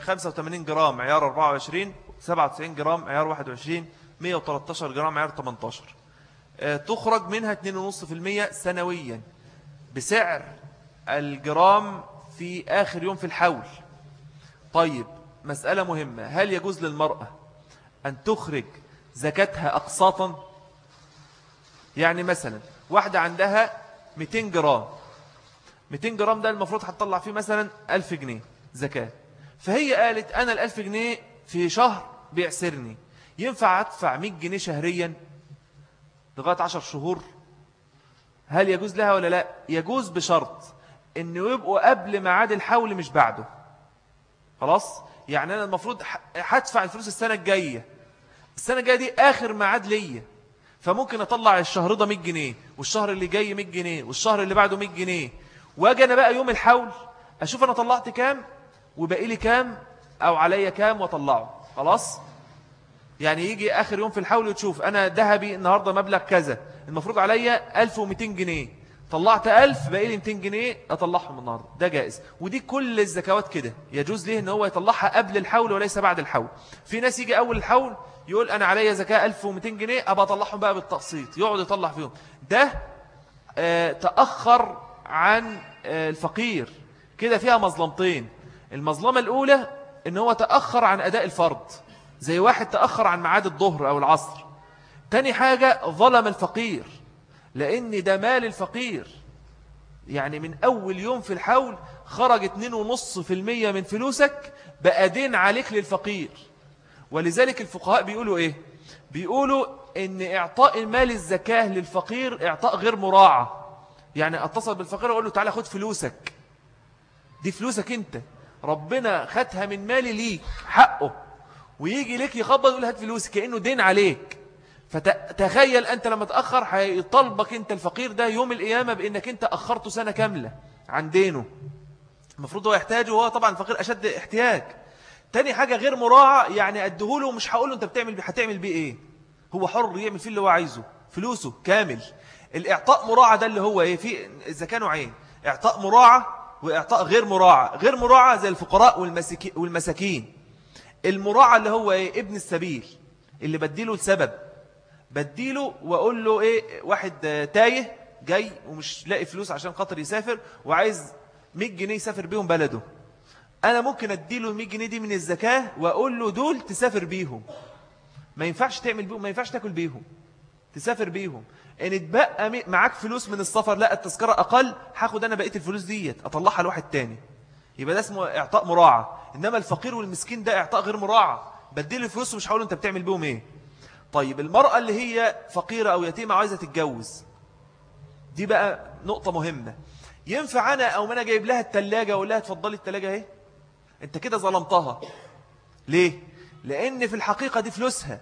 Speaker 1: 85 آه، جرام عيار 24 97 جرام عيار 21 113 جرام عيار 18 آه، تخرج منها 2.5% سنويا بسعر الجرام في آخر يوم في الحول. طيب مسألة مهمة. هل يجوز للمرأة أن تخرج زكاتها أقساطا؟ يعني مثلا واحدة عندها 200 جرام 200 جرام ده المفروض هتطلع فيه مثلا 1000 جنيه زكاة. فهي قالت أنا الألف جنيه في شهر بيعسرني. ينفع أدفع 100 جنيه شهريا لغاية 10 شهور؟ هل يجوز لها ولا لا؟ يجوز بشرط انه يبقوا قبل ميعاد الحول مش بعده. خلاص؟ يعني أنا المفروض هدفع الفلوس السنة الجاية. السنة الجاية دي آخر ميعاد ليا. فممكن أطلع الشهر ده 100 جنيه والشهر اللي جاي 100 جنيه والشهر اللي بعده 100 جنيه. واجي أنا بقى يوم الحول أشوف أنا طلعت كام؟ وباقي لي كام؟ أو عليا كام؟ واطلعه خلاص؟ يعني يجي آخر يوم في الحول وتشوف أنا ذهبي النهارده مبلغ كذا المفروض عليا 1200 جنيه. طلعت ألف باقي لي 200 جنيه أطلعهم النهاردة. ده جائز. ودي كل الزكوات كده. يجوز ليه إن هو يطلعها قبل الحول وليس بعد الحول؟ في ناس يجي أول الحول يقول أنا عليا زكاة 1200 جنيه أبقى أطلعهم بقى بالتقسيط يقعد يطلع فيهم. ده آه تأخر عن آه الفقير. كده فيها مظلمتين. المظلمة الأولى إن هو تأخر عن أداء الفرض زي واحد تأخر عن معاد الظهر أو العصر. تاني حاجة ظلم الفقير. لأن ده مال الفقير يعني من أول يوم في الحول خرج 2.5% من فلوسك بقى دين عليك للفقير. ولذلك الفقهاء بيقولوا إيه؟ بيقولوا إن إعطاء مال الزكاة للفقير إعطاء غير مراعى يعني أتصل بالفقير وأقول له تعالى خد فلوسك. دي فلوسك أنت. ربنا خدها من مالي ليك حقه. ويجي لك يخبط يقول هات فلوسك كأنه دين عليك. فتخيل أنت لما تأخر هيطلبك أنت الفقير ده يوم القيامة بأنك أنت أخرته سنة كاملة عن دينه. المفروض هو يحتاجه وهو طبعا الفقير أشد احتياج. تاني حاجة غير مراعى يعني أدهوله ومش هقول له أنت بتعمل هتعمل بيه إيه؟ هو حر يعمل فيه اللي هو عايزه. فلوسه كامل. الإعطاء مراعى ده اللي هو إيه في الزكاة نوعين إعطاء مراعى وإعطاء غير مراعى غير مراعى زي الفقراء والمساكين. المراعى اللي هو إيه ابن السبيل اللي بديله السبب بديله وأقول له إيه واحد تايه جاي ومش لاقي فلوس عشان خاطر يسافر وعايز 100 جنيه يسافر بيهم بلده. أنا ممكن أديله 100 جنيه دي من الزكاة وأقول له دول تسافر بيهم. ما ينفعش تعمل بيهم ما ينفعش تاكل بيهم. تسافر بيهم. إن اتبقى معاك فلوس من السفر لا التذكرة أقل هاخد أنا بقية الفلوس ديت أطلعها لواحد تاني. يبقى ده اسمه إعطاء مراعى إنما الفقير والمسكين ده إعطاء غير مراعى بديل الفلوس ومش هقول أنت بتعمل بيهم إيه. طيب المرأة اللي هي فقيرة أو يتيمة عايزة تتجوز. دي بقى نقطة مهمة. ينفع أنا أو ما أنا جايب لها التلاجة وأقول لها تفضلي التلاجة أهي؟ أنت كده ظلمتها. ليه؟ لأن في الحقيقة دي فلوسها.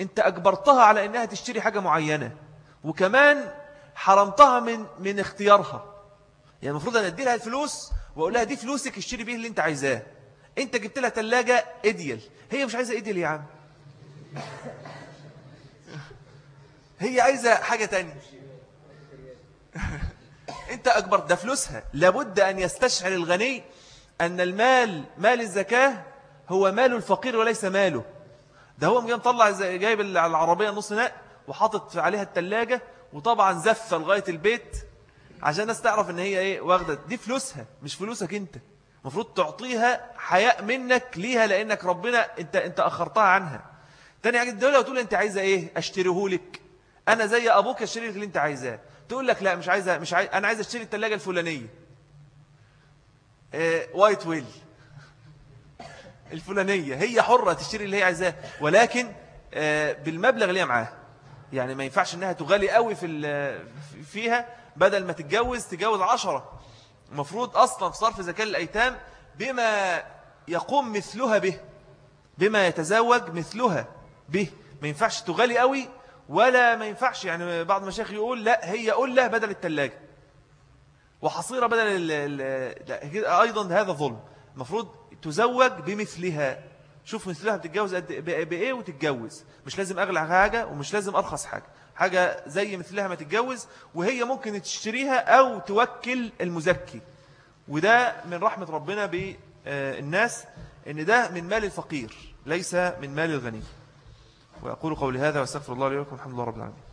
Speaker 1: أنت أجبرتها على أنها تشتري حاجة معينة. وكمان حرمتها من من اختيارها. يعني المفروض أن أدي لها الفلوس وأقول لها دي فلوسك اشتري بيه اللي أنت عايزاه. أنت جبت لها تلاجة إديل. هي مش عايزة إديل يا عم. هي عايزة حاجة تانية. أنت أكبر ده فلوسها. لابد أن يستشعر الغني أن المال مال الزكاة هو مال الفقير وليس ماله. ده هو مجيب طلع جايب العربية نص نق وحاطط عليها التلاجة وطبعا زفة لغاية البيت عشان الناس تعرف إن هي إيه واخدة. دي فلوسها مش فلوسك أنت. المفروض تعطيها حياء منك ليها لأنك ربنا أنت أنت أخرتها عنها. تاني حاجة الدولة وتقول أنت عايزة إيه؟ أشتريه لك. أنا زي أبوك أشتري لك اللي أنت عايزاه. تقول لك لا مش عايزة مش عايز أنا عايز أشتري الثلاجه الفلانية. آه وايت ويل. الفلانية. هي حرة تشتري اللي هي عايزاه. ولكن آه بالمبلغ اللي هي معاه. يعني ما ينفعش إنها تغالي قوي في فيها بدل ما تتجوز تجوز عشرة. المفروض أصلا في صرف زكاة الأيتام بما يقوم مثلها به بما يتزوج مثلها به. ما ينفعش تغالي قوي ولا ما ينفعش. يعني بعض المشايخ يقول لا هي قلة بدل التلاجة. وحصيرة بدل ال ال أيضا هذا ظلم. المفروض تزوج بمثلها. شوف مثلها بتتجوز بإيه وتتجوز. مش لازم أغلى حاجة ومش لازم أرخص حاجة. حاجة زي مثلها ما تتجوز وهي ممكن تشتريها أو توكل المزكي. وده من رحمة ربنا بالناس إن ده من مال الفقير ليس من مال الغني. وأقول قولي هذا وأستغفر الله لي ولكم الحمد لله رب العالمين.